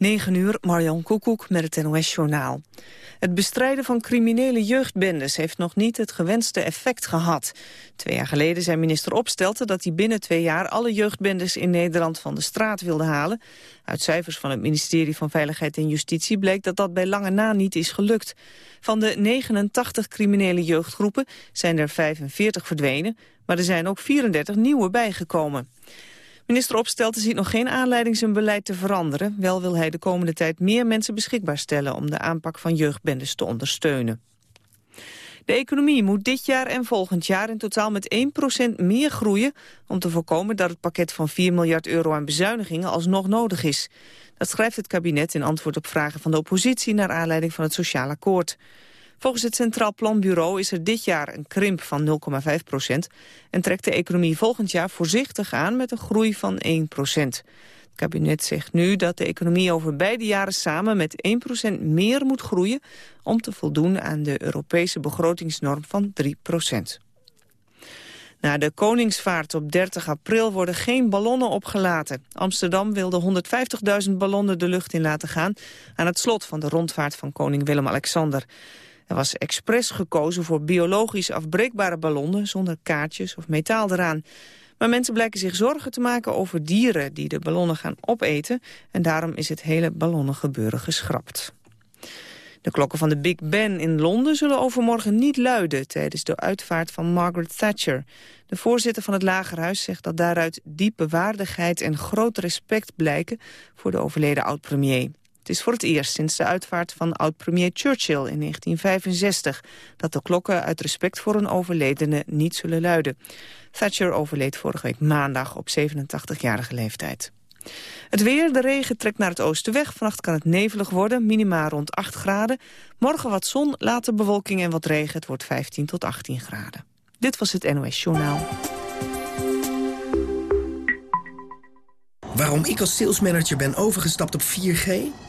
9 uur, Marjan Koekoek met het NOS-journaal. Het bestrijden van criminele jeugdbendes heeft nog niet het gewenste effect gehad. Twee jaar geleden zei minister Opstelten dat hij binnen twee jaar alle jeugdbendes in Nederland van de straat wilde halen. Uit cijfers van het ministerie van Veiligheid en Justitie bleek dat dat bij lange na niet is gelukt. Van de 89 criminele jeugdgroepen zijn er 45 verdwenen, maar er zijn ook 34 nieuwe bijgekomen. Minister Opstelten ziet nog geen aanleiding zijn beleid te veranderen. Wel wil hij de komende tijd meer mensen beschikbaar stellen... om de aanpak van jeugdbendes te ondersteunen. De economie moet dit jaar en volgend jaar in totaal met 1% meer groeien... om te voorkomen dat het pakket van 4 miljard euro aan bezuinigingen alsnog nodig is. Dat schrijft het kabinet in antwoord op vragen van de oppositie... naar aanleiding van het sociaal akkoord. Volgens het Centraal Planbureau is er dit jaar een krimp van 0,5 procent... en trekt de economie volgend jaar voorzichtig aan met een groei van 1 procent. Het kabinet zegt nu dat de economie over beide jaren samen met 1 procent meer moet groeien... om te voldoen aan de Europese begrotingsnorm van 3 procent. Na de Koningsvaart op 30 april worden geen ballonnen opgelaten. Amsterdam wilde 150.000 ballonnen de lucht in laten gaan... aan het slot van de rondvaart van koning Willem-Alexander. Er was expres gekozen voor biologisch afbreekbare ballonnen... zonder kaartjes of metaal eraan. Maar mensen blijken zich zorgen te maken over dieren... die de ballonnen gaan opeten. En daarom is het hele ballonnengebeuren geschrapt. De klokken van de Big Ben in Londen zullen overmorgen niet luiden... tijdens de uitvaart van Margaret Thatcher. De voorzitter van het Lagerhuis zegt dat daaruit diepe waardigheid... en groot respect blijken voor de overleden oud-premier. Is voor het eerst sinds de uitvaart van oud-premier Churchill in 1965... dat de klokken uit respect voor een overledene niet zullen luiden. Thatcher overleed vorige week maandag op 87-jarige leeftijd. Het weer, de regen trekt naar het oosten weg. Vannacht kan het nevelig worden, minima rond 8 graden. Morgen wat zon, later bewolking en wat regen. Het wordt 15 tot 18 graden. Dit was het NOS Journaal. Waarom ik als salesmanager ben overgestapt op 4G?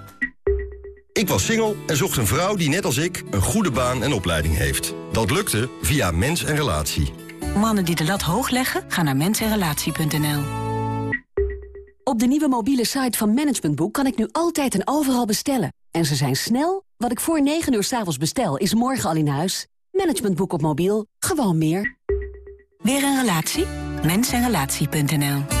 Ik was single en zocht een vrouw die net als ik een goede baan en opleiding heeft. Dat lukte via Mens en Relatie. Mannen die de lat hoog leggen, gaan naar mensenrelatie.nl. Op de nieuwe mobiele site van Management Boek kan ik nu altijd en overal bestellen. En ze zijn snel. Wat ik voor 9 uur s avonds bestel, is morgen al in huis. Management Boek op mobiel. Gewoon meer. Weer een relatie? Mensenrelatie.nl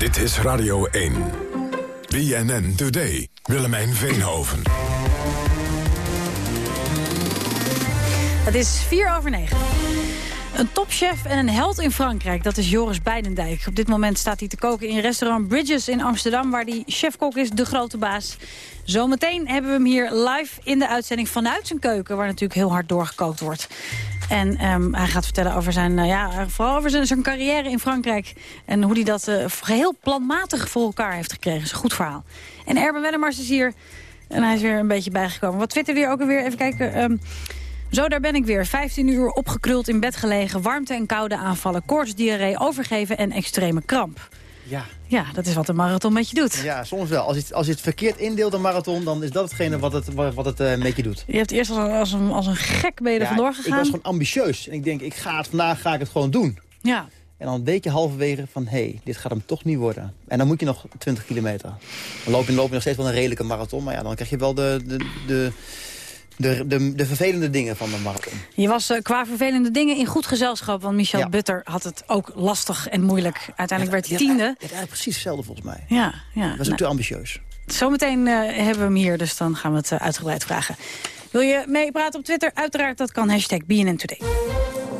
Dit is Radio 1. BNN Today. Willemijn Veenhoven. Het is 4 over 9. Een topchef en een held in Frankrijk, dat is Joris Beidendijk. Op dit moment staat hij te koken in restaurant Bridges in Amsterdam... waar die chefkok is, de grote baas. Zometeen hebben we hem hier live in de uitzending vanuit zijn keuken... waar natuurlijk heel hard doorgekookt wordt. En um, hij gaat vertellen over zijn, uh, ja, vooral over zijn, zijn, carrière in Frankrijk. En hoe hij dat uh, geheel planmatig voor elkaar heeft gekregen. is een goed verhaal. En Erben Wennemars is hier. En hij is weer een beetje bijgekomen. Wat twitterde hier ook alweer? Even kijken. Um, zo, daar ben ik weer. 15 uur opgekruld in bed gelegen. Warmte en koude aanvallen. Koorts, diarree, overgeven en extreme kramp. Ja. Ja, dat is wat een marathon met je doet. Ja, soms wel. Als je het, als je het verkeerd indeelt, een marathon... dan is dat hetgene wat het, wat het uh, met je doet. Je hebt eerst als een, als een, als een gek ben je er ja, vandoor gegaan. ik was gewoon ambitieus. En ik denk, ik ga het, vandaag ga ik het gewoon doen. Ja. En dan weet je halverwege van, hé, hey, dit gaat hem toch niet worden. En dan moet je nog 20 kilometer. Dan loop je, loop je nog steeds wel een redelijke marathon. Maar ja, dan krijg je wel de, de, de de, de, de vervelende dingen van de marathon. Je was eh, qua vervelende dingen in goed gezelschap. Want Michel Ja. Butter had het ook lastig en moeilijk. Uiteindelijk werd hij tiende. Het eigenlijk precies hetzelfde volgens mij. Ja, ja. Was Nou, ook te ambitieus. Zometeen eh, hebben we hem hier, dus dan gaan we het eh, uitgebreid vragen. Wil je meepraten op Twitter? Uiteraard, dat kan. Hashtag BNN Today.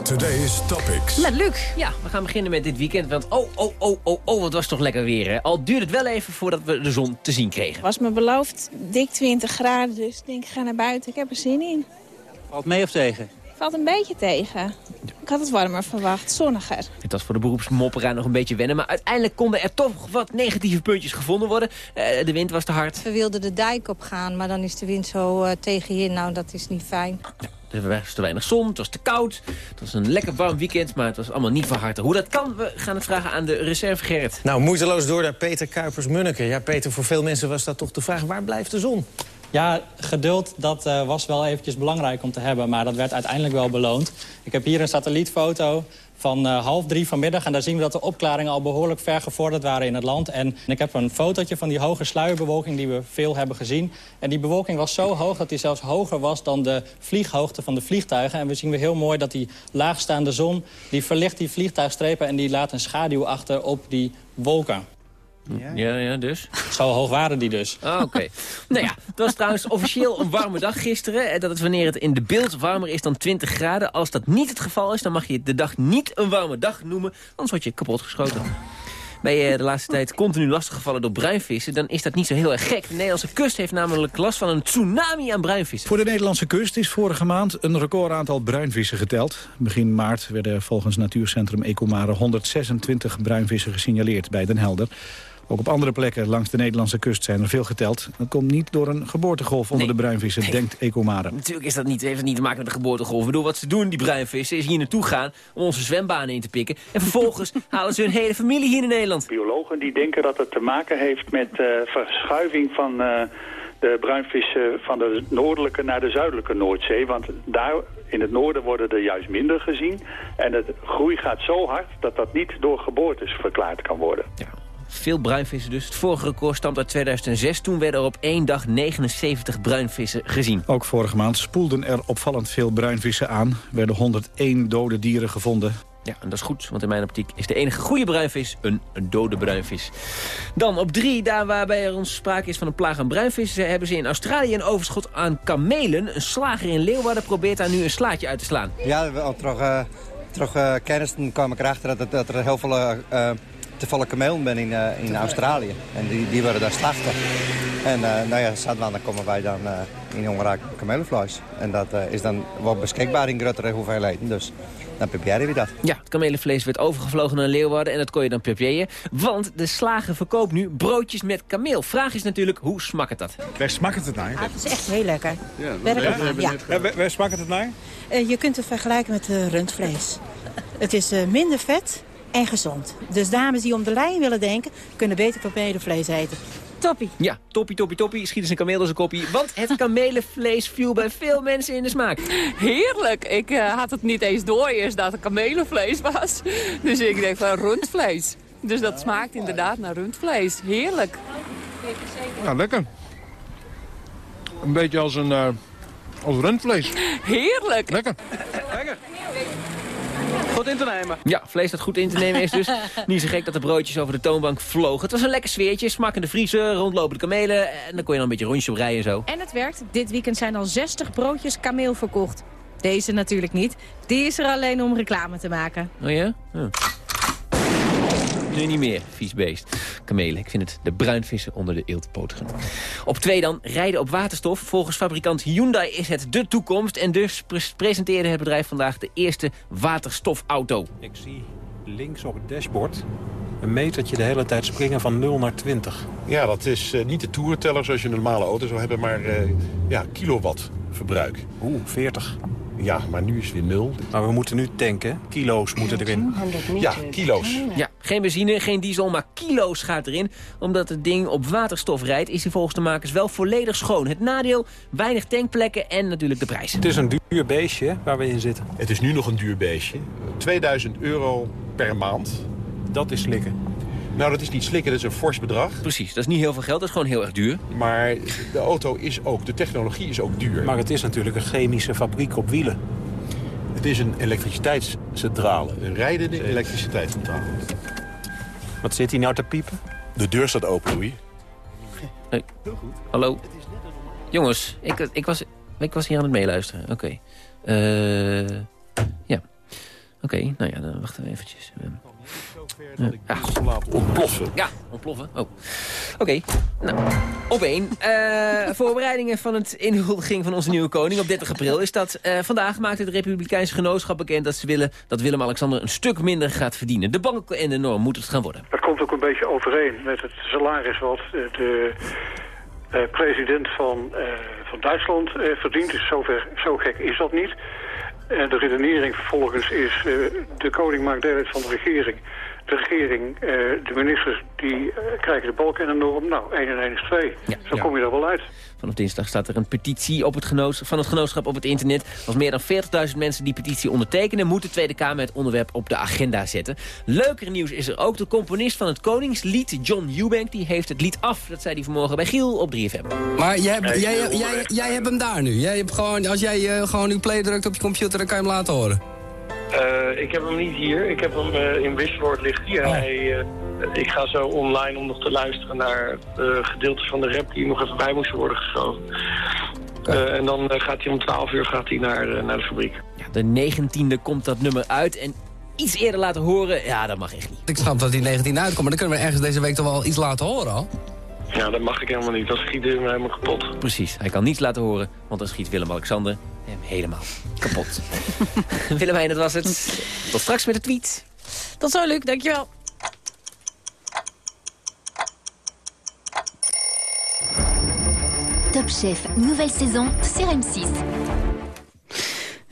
Today's Topics. Met Luc. Ja, we gaan beginnen met dit weekend. Want oh, oh, oh, oh, oh, wat was toch lekker weer, hè? Al duurde het wel even voordat we de zon te zien kregen. Was me beloofd dik 20 graden, dus ik denk ik ga naar buiten. Ik heb er zin in. Valt mee of tegen? Valt een beetje tegen. Ik had het warmer verwacht, zonniger. Het was voor de beroepsmopperaar nog een beetje wennen. Maar uiteindelijk konden er toch wat negatieve puntjes gevonden worden. Eh, de wind was te hard. We wilden de dijk op gaan, maar dan is de wind zo eh, tegen je in. Nou, dat is niet fijn. Er was te weinig zon, het was te koud. Het was een lekker warm weekend, maar het was allemaal niet van harte. Hoe dat kan, we gaan het vragen aan de reserve Gerrit. Nou, moeiteloos door naar Peter Kuipers-Munneke. Ja, Peter, voor veel mensen was dat toch de vraag... waar blijft de zon? Ja, geduld dat eh, was wel eventjes belangrijk om te hebben, maar dat werd uiteindelijk wel beloond. Ik heb hier een satellietfoto van eh, half drie vanmiddag en daar zien we dat de opklaringen al behoorlijk ver gevorderd waren in het land. En ik heb een fotootje van die hoge sluierbewolking die we veel hebben gezien. En die bewolking was zo hoog dat die zelfs hoger was dan de vlieghoogte van de vliegtuigen. En we zien weer heel mooi dat die laagstaande zon, die verlicht die vliegtuigstrepen en die laat een schaduw achter op die wolken. Ja, ja, dus? Zo hoog waren die dus. Ah, oké. nou ja, het was trouwens officieel een warme dag gisteren. En dat is wanneer het in de beeld warmer is dan 20 graden. Als dat niet het geval is, dan mag je de dag niet een warme dag noemen. Anders word je kapot geschoten. Ben je de laatste tijd continu lastiggevallen door bruinvissen... dan is dat niet zo heel erg gek. De Nederlandse kust heeft namelijk last van een tsunami aan bruinvissen. Voor de Nederlandse kust is vorige maand een recordaantal bruinvissen geteld. Begin maart werden volgens natuurcentrum Ecomare 126 bruinvissen gesignaleerd bij Den Helder. Ook op andere plekken langs de Nederlandse kust zijn er veel geteld. Dat komt niet door een geboortegolf onder de bruinvissen, denkt Ecomare. Natuurlijk is dat niet, heeft het niet te maken met de geboortegolf. Ik bedoel, wat ze doen, die bruinvissen, is hier naartoe gaan... om onze zwembanen in te pikken. En vervolgens halen ze hun hele familie hier in Nederland. Biologen die denken dat het te maken heeft met eh, verschuiving van eh, de bruinvissen van de noordelijke naar de zuidelijke Noordzee. Want daar in het noorden worden er juist minder gezien. En de groei gaat zo hard dat dat niet door geboortes verklaard kan worden. Veel bruinvissen dus. Het vorige record stamt uit 2006. Toen werden er op één dag 79 bruinvissen gezien. Ook vorige maand spoelden er opvallend veel bruinvissen aan. Er werden 101 dode dieren gevonden. Ja, en dat is goed, want in mijn optiek is de enige goede bruinvis een, een dode bruinvis. Dan op drie, daar waarbij er ons sprake is van een plaag aan bruinvissen... hebben ze in Australië een overschot aan kamelen. Een slager in Leeuwarden probeert daar nu een slaatje uit te slaan. Ja, we- terug, uh, terug uh, kennis toen kwam ik erachter dat, het- dat er heel veel uh, te vallen kamelen ben in, uh, in Australië. En die, die worden daar slachten. En uh, nou ja, dan komen wij dan uh, in onraak kamelenvlees. En dat uh, is dan wel beschikbaar in grotere hoeveelheden. Dus dan pepieeren we dat. Ja, het kamelenvlees werd overgevlogen naar Leeuwarden en dat kon je dan pepieën. Want de slager verkoopt nu broodjes met kameel. Vraag is natuurlijk, hoe smaakt dat? Waar smaakt het naar? Ah, het is echt heel lekker. Ja, Werkelijk ja, waar, ja. waar smaakt het naar? Uh, je kunt het vergelijken met uh, rundvlees. het is uh, minder vet en gezond. Dus dames die om de lijn willen denken, kunnen beter kamelenvlees eten. Toppie. Ja, toppie, toppie, toppie. Schiet eens een kameel door zijn koppie. Want het kamelenvlees viel bij veel mensen in de smaak. Heerlijk. Ik uh, had het niet eens door eerst dat het kamelenvlees was. Dus ik denk van rundvlees. Dus dat smaakt inderdaad naar rundvlees. Heerlijk. Ja, lekker. Een beetje als een uh, als rundvlees. Heerlijk. Lekker. Lekker. Goed in te nemen. Ja, vlees dat goed in te nemen is dus. Niet zo gek dat de broodjes over de toonbank vlogen. Het was een lekker sfeertje, smakkende vriezen, rondlopende kamelen. En dan kon je dan een beetje rondje op rijden en zo. En het werkt. Dit weekend zijn al 60 broodjes kameel verkocht. Deze natuurlijk niet. Die is er alleen om reclame te maken. Oh ja? Oh. Nu niet meer, vies beest. Kamelen, ik vind het de bruinvissen onder de eeltpotigen. Op twee dan, rijden op waterstof. Volgens fabrikant Hyundai is het de toekomst. En dus pre presenteerde het bedrijf vandaag de eerste waterstofauto. Ik zie links op het dashboard een metertje de hele tijd springen van 0 naar 20. Ja, dat is uh, niet de toerenteller zoals je een normale auto zou hebben, maar uh, ja, kilowatt verbruik. Oeh, 40. Ja, maar nu is het weer nul. Maar we moeten nu tanken. Kilo's moeten erin. Ja, kilo's. Ja, geen benzine, geen diesel, maar kilo's gaat erin. Omdat het ding op waterstof rijdt, is hij volgens de makers wel volledig schoon. Het nadeel, weinig tankplekken en natuurlijk de prijs. Het is een duur beestje waar we in zitten. Het is nu nog een duur beestje. 2000 euro per maand. Dat is slikken. Nou, dat is niet slikken, dat is een fors bedrag. Precies, dat is niet heel veel geld, dat is gewoon heel erg duur. Maar de auto is ook, de technologie is ook duur. Maar het is natuurlijk een chemische fabriek op wielen. Het is een elektriciteitscentrale, een rijdende elektriciteitscentrale. Wat zit hij nou te piepen? De deur staat open, Louis. Hey. Hallo. Jongens, ik, ik, was, ik was hier aan het meeluisteren. Oké. Eh, ja. Oké, nou ja, dan wachten we eventjes. Uh, ja, ontploffen. Ja, ontploffen. Oh. Oké, nou, op één. Eh, voorbereidingen van het inhuldiging van onze nieuwe koning op 30 april is dat. eh, vandaag maakt het Republikeinse Genootschap bekend dat ze willen dat Willem-Alexander een stuk minder gaat verdienen. De bank en de norm moet het gaan worden. Dat komt ook een beetje overeen met het salaris wat de eh, president van, eh, van Duitsland eh, verdient. Dus zover, zo gek is dat niet. En de redenering vervolgens is, eh, de koning maakt deel uit van de regering. De regering, eh, de ministers, die eh, krijgen de balk en de norm. Nou, 1 en 1 is 2. Zo kom je er wel uit. Vanaf dinsdag staat er een petitie op het genootschap, van het genootschap op het internet. Als meer dan 40.000 mensen die petitie ondertekenen... moet de Tweede Kamer het onderwerp op de agenda zetten. Leuker nieuws is er ook. De componist van het Koningslied, John Eubank... die heeft het lied af. Dat zei hij vanmorgen bij Giel op 3FM. Maar jij, hebt, jij, jij, jij, hebt hem daar nu. Jij hebt gewoon, als jij eh, gewoon uw play drukt op je computer, dan kan je hem laten horen. Eh, ik heb hem niet hier. Ik heb hem eh, in Wisseloord ligt hier. Oh. Hij, eh, ik ga zo online om nog te luisteren naar de gedeeltes van de rap die nog even bij moesten worden geschoven. Eh, en dan eh, gaat hij om 12 uur gaat hij naar, naar de fabriek. Ja, de 19e komt dat nummer uit en iets eerder laten horen, ja, dat mag echt niet. Ik snap dat die 19 uitkomt, maar dan kunnen we ergens deze week toch wel iets laten horen al. Ja, dat mag ik helemaal niet. Dan schiet hij me helemaal kapot. Precies, hij kan niets laten horen, want dan schiet Willem-Alexander helemaal kapot. Willemijn, dat was het. Tot straks met de tweet. Tot zo, Luc. Dankjewel. Top Chef, nouvelle saison sur M6.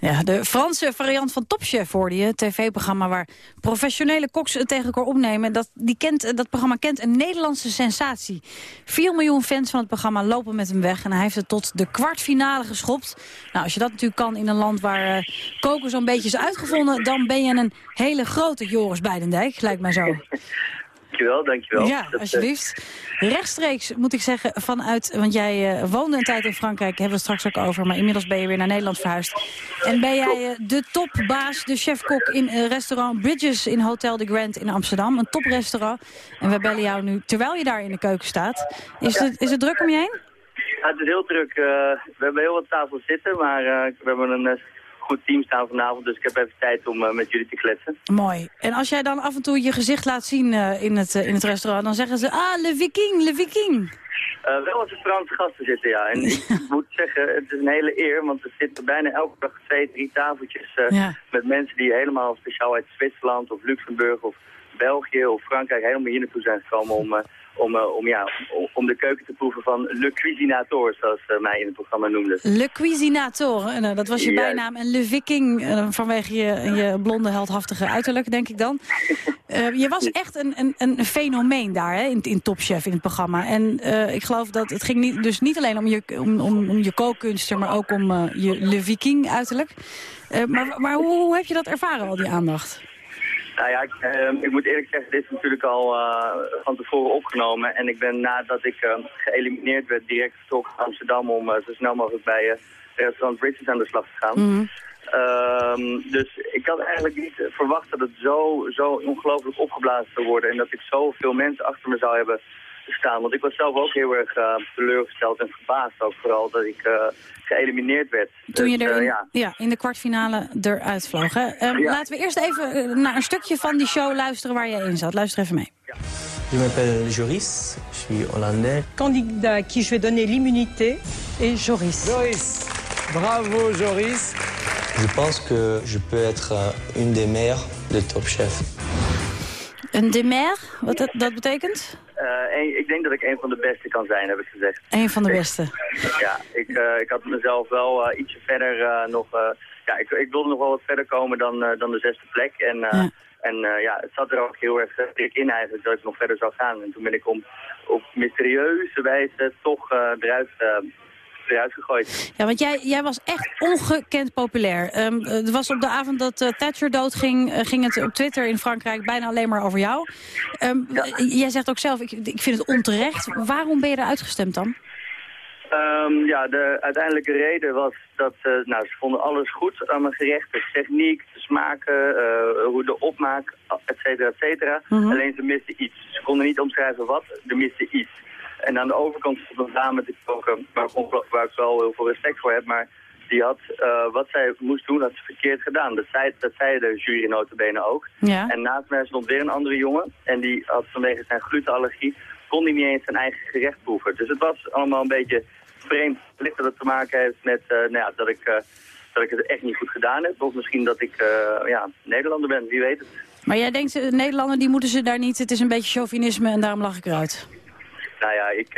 Ja, de Franse variant van Top Chef hoorde je. Tv-programma waar professionele koks het tegen elkaar opnemen. Dat, die kent, dat programma kent een Nederlandse sensatie. 4 miljoen fans van het programma lopen met hem weg. En hij heeft het tot de kwartfinale geschopt. Nou, als je dat natuurlijk kan in een land waar eh, koken zo'n beetje is uitgevonden... dan ben je een hele grote Joris Beidendijk, lijkt mij zo. Dankjewel, dankjewel. Ja, Dat, eh, alsjeblieft. Rechtstreeks moet ik zeggen vanuit, want jij eh, woonde een tijd in Frankrijk, hebben we het straks ook over, maar inmiddels ben je weer naar Nederland verhuisd. En ben jij eh, de topbaas, de chef-kok in restaurant Bridges in Hotel de Grand in Amsterdam. Een toprestaurant. En we bellen jou nu terwijl je daar in de keuken staat. Is, het, is het druk om je heen? Ja, het is heel druk. we hebben heel wat tafels zitten, maar we hebben een goed team staan vanavond, dus ik heb even tijd om eh, met jullie te kletsen. Mooi. En als jij dan af en toe je gezicht laat zien eh, in, het, eh, in het restaurant, dan zeggen ze, ah, le viking, le viking. Wel als er Franse gasten zitten, ja. En ik moet zeggen, het is een hele eer, want er zitten bijna elke dag twee, drie tafeltjes Ja. met mensen die helemaal speciaal uit Zwitserland of Luxemburg of België of Frankrijk helemaal hier naartoe zijn gekomen om, om, eh, om, ja, om, de keuken te proeven van Le Cuisinator, zoals ze mij in het programma noemden. Le Cuisinator, eh, dat was je bijnaam. En Le Viking, eh, vanwege je, je blonde, heldhaftige uiterlijk, denk ik dan. Eh, je was echt een, een, een fenomeen daar, hè, in, in Top Chef, in het programma. En eh, ik geloof dat het ging niet, dus niet alleen om je, om, om, om je kookkunsten, maar ook om eh, je Le Viking uiterlijk. Eh, maar maar hoe, hoe heb je dat ervaren, al die aandacht? Nou ja, ik, eh, ik moet eerlijk zeggen, dit is natuurlijk al eh, van tevoren opgenomen. En ik ben nadat ik eh, geëlimineerd werd direct vertrokken naar Amsterdam om eh, zo snel mogelijk bij eh, restaurant Bridges aan de slag te gaan. Ehm, dus ik had eigenlijk niet verwacht dat het zo, zo ongelooflijk opgeblazen zou worden. En dat ik zoveel mensen achter me zou hebben staan. Want ik was zelf ook heel erg eh, teleurgesteld en verbaasd ook vooral dat ik eh, geëlimineerd werd. Toen je Dus, er eh, in, ja. ja, in de kwartfinale eruit vloog. Hè? Ehm, Ja. Laten we eerst even naar een stukje van die show luisteren waar jij in zat. Luister even mee. Je m'appelle Joris, je suis hollandais. Candidat à qui je vais donner l'immunité est Joris. Joris, bravo Joris. Je pense que je peux être euh, une des meilleures de Top Chef. Een demer, wat dat, dat betekent? Eh, een- ik denk dat ik een van de beste kan zijn, heb ik gezegd. Een van de beste. Ja, ik, eh, ik had mezelf wel eh, ietsje verder nog... ja, ik, ik wilde nog wel wat verder komen dan, dan de zesde plek. En, eh, en ja, het zat er ook heel erg dik in eigenlijk dat ik nog verder zou gaan. En toen ben ik om, op mysterieuze wijze toch eruit, eh, gegooid. Ja, want jij, jij was echt ongekend populair. Um, het was op de avond dat uh, Thatcher doodging, uh, ging het op Twitter in Frankrijk bijna alleen maar over jou. Um, ja. Jij zegt ook zelf, ik, ik vind het onterecht. Waarom ben je eruit gestemd dan? Um, ja, de uiteindelijke reden was dat uh, nou, ze vonden alles goed aan mijn gerecht. De techniek, de smaken, uh, hoe de opmaak, et cetera, et cetera. Mm -hmm. Alleen ze misten iets. Ze konden niet omschrijven wat, er miste iets. En aan de overkant stond een dame te koken, waar, waar ik wel heel veel respect voor heb, maar die had uh, wat zij moest doen, had ze verkeerd gedaan. Dat zei, dat zei de jury notabene ook. Ja. En naast mij stond weer een andere jongen en die had vanwege zijn glutenallergie, kon hij niet eens zijn eigen gerecht proeven. Dus het was allemaal een beetje vreemd. Wellicht dat het te maken heeft met uh, nou ja, dat, ik, uh, dat ik het echt niet goed gedaan heb. Of misschien dat ik ja, Nederlander ben, wie weet het. Maar jij denkt, de Nederlander die moeten ze daar niet, het is een beetje chauvinisme en daarom lag ik eruit. Nou ja, ik,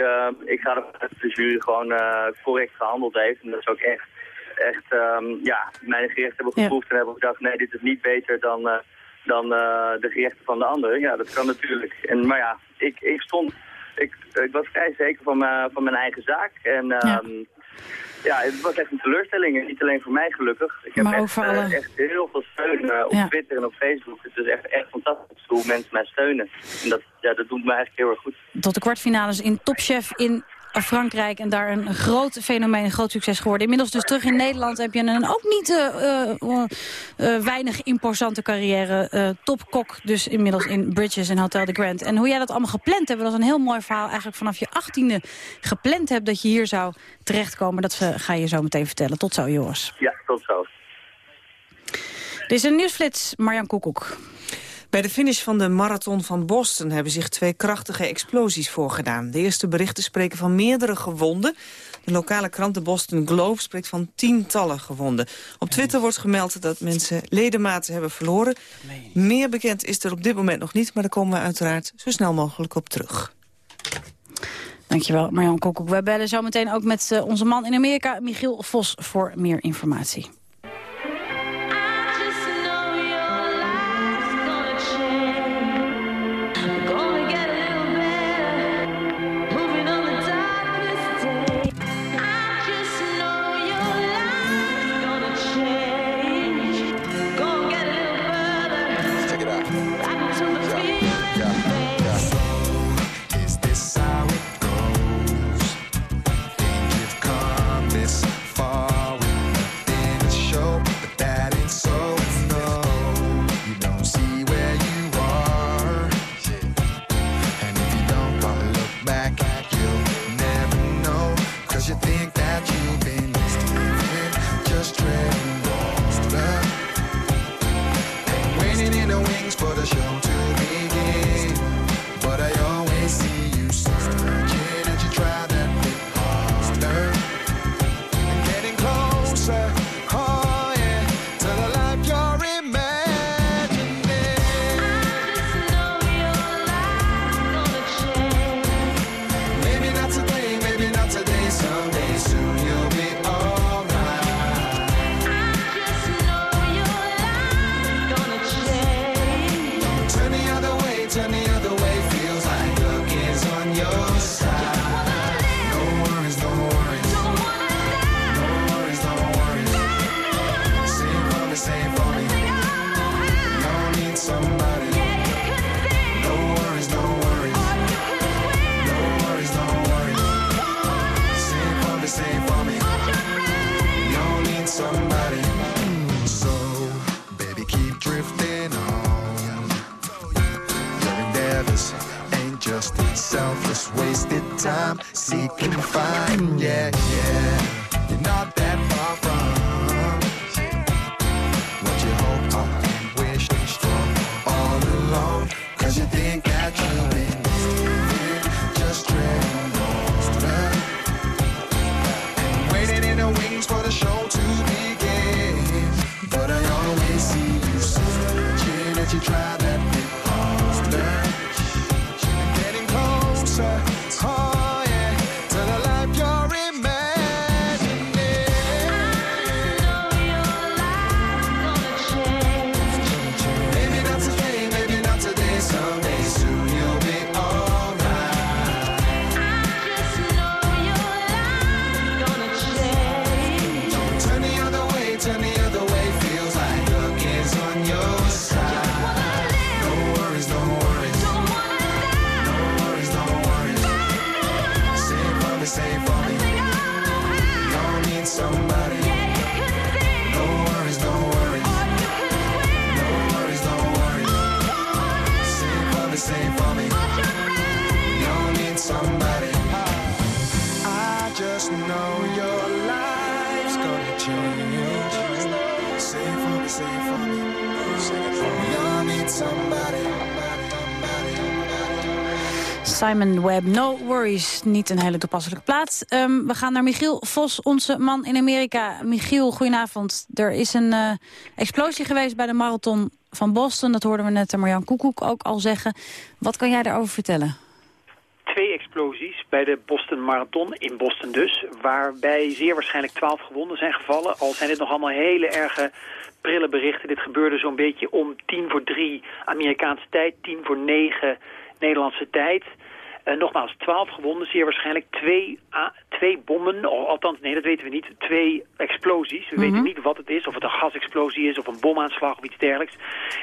ik ga ervan uit dat de jury gewoon correct gehandeld heeft. En dat is ook echt, echt um, ja, mijn gerechten hebben geproefd ja. en hebben gedacht, nee, dit is niet beter dan, dan de gerechten van de anderen. Ja, dat kan natuurlijk. En, maar ja, ik, ik stond ik, ik was vrij zeker van, van mijn eigen zaak. En um, ja. het was echt een teleurstelling. En niet alleen voor mij gelukkig. Ik heb maar echt, uh, echt heel veel steun uh, op ja. Twitter en op Facebook. Het is echt, echt fantastisch hoe mensen mij steunen. En dat, ja, dat doet me eigenlijk heel erg goed. Tot de kwartfinales in Topchef in Frankrijk en daar een groot fenomeen, een groot succes geworden. Inmiddels dus terug in Nederland heb je een ook niet uh, uh, weinig imposante carrière. topkok dus inmiddels in Bridges en Hotel de Grand. En hoe jij dat allemaal gepland hebt, dat is een heel mooi verhaal. Eigenlijk vanaf je achttiende gepland hebt dat je hier zou terechtkomen. Dat ga je zo meteen vertellen. Tot zo, Joris. Ja, tot zo. Dit is een nieuwsflits, Marjan Koekoek. Bij de finish van de marathon van Boston hebben zich twee krachtige explosies voorgedaan. De eerste berichten spreken van meerdere gewonden. De lokale krant de Boston Globe spreekt van tientallen gewonden. Op Twitter wordt gemeld dat mensen ledematen hebben verloren. Meer bekend is er op dit moment nog niet, maar daar komen we uiteraard zo snel mogelijk op terug. Dankjewel, Marjan Koekoek. We bellen zo meteen ook met uh, onze man in Amerika, Michiel Vos, voor meer informatie. thirsty, selfless, wasted time, seeking, and. Yeah, yeah, you're not that far from what you hope for and wished for all along. Cause you think that you've been just dreaming and waiting in the wings for the show to begin. But I always see you searching as you try Simon Webb, No Worries. Niet een hele toepasselijke plaats. Ehm, we gaan naar Michiel Vos, onze man in Amerika. Michiel, goedenavond. Er is een eh, explosie geweest bij de marathon van Boston. Dat hoorden we net Marjan Koekoek ook al zeggen. Wat kan jij daarover vertellen? Twee explosies bij de Boston Marathon, in Boston dus... waarbij zeer waarschijnlijk twaalf gewonden zijn gevallen. Al zijn dit nog allemaal hele erge prille berichten. Dit gebeurde zo'n beetje om tien voor drie Amerikaanse tijd, tien voor negen Nederlandse tijd... Uh, nogmaals, twaalf gewonden, zeer waarschijnlijk twee, twee bommen, althans nee, dat weten we niet, twee explosies. We weten niet wat het is, of het een gasexplosie is of een bomaanslag of iets dergelijks.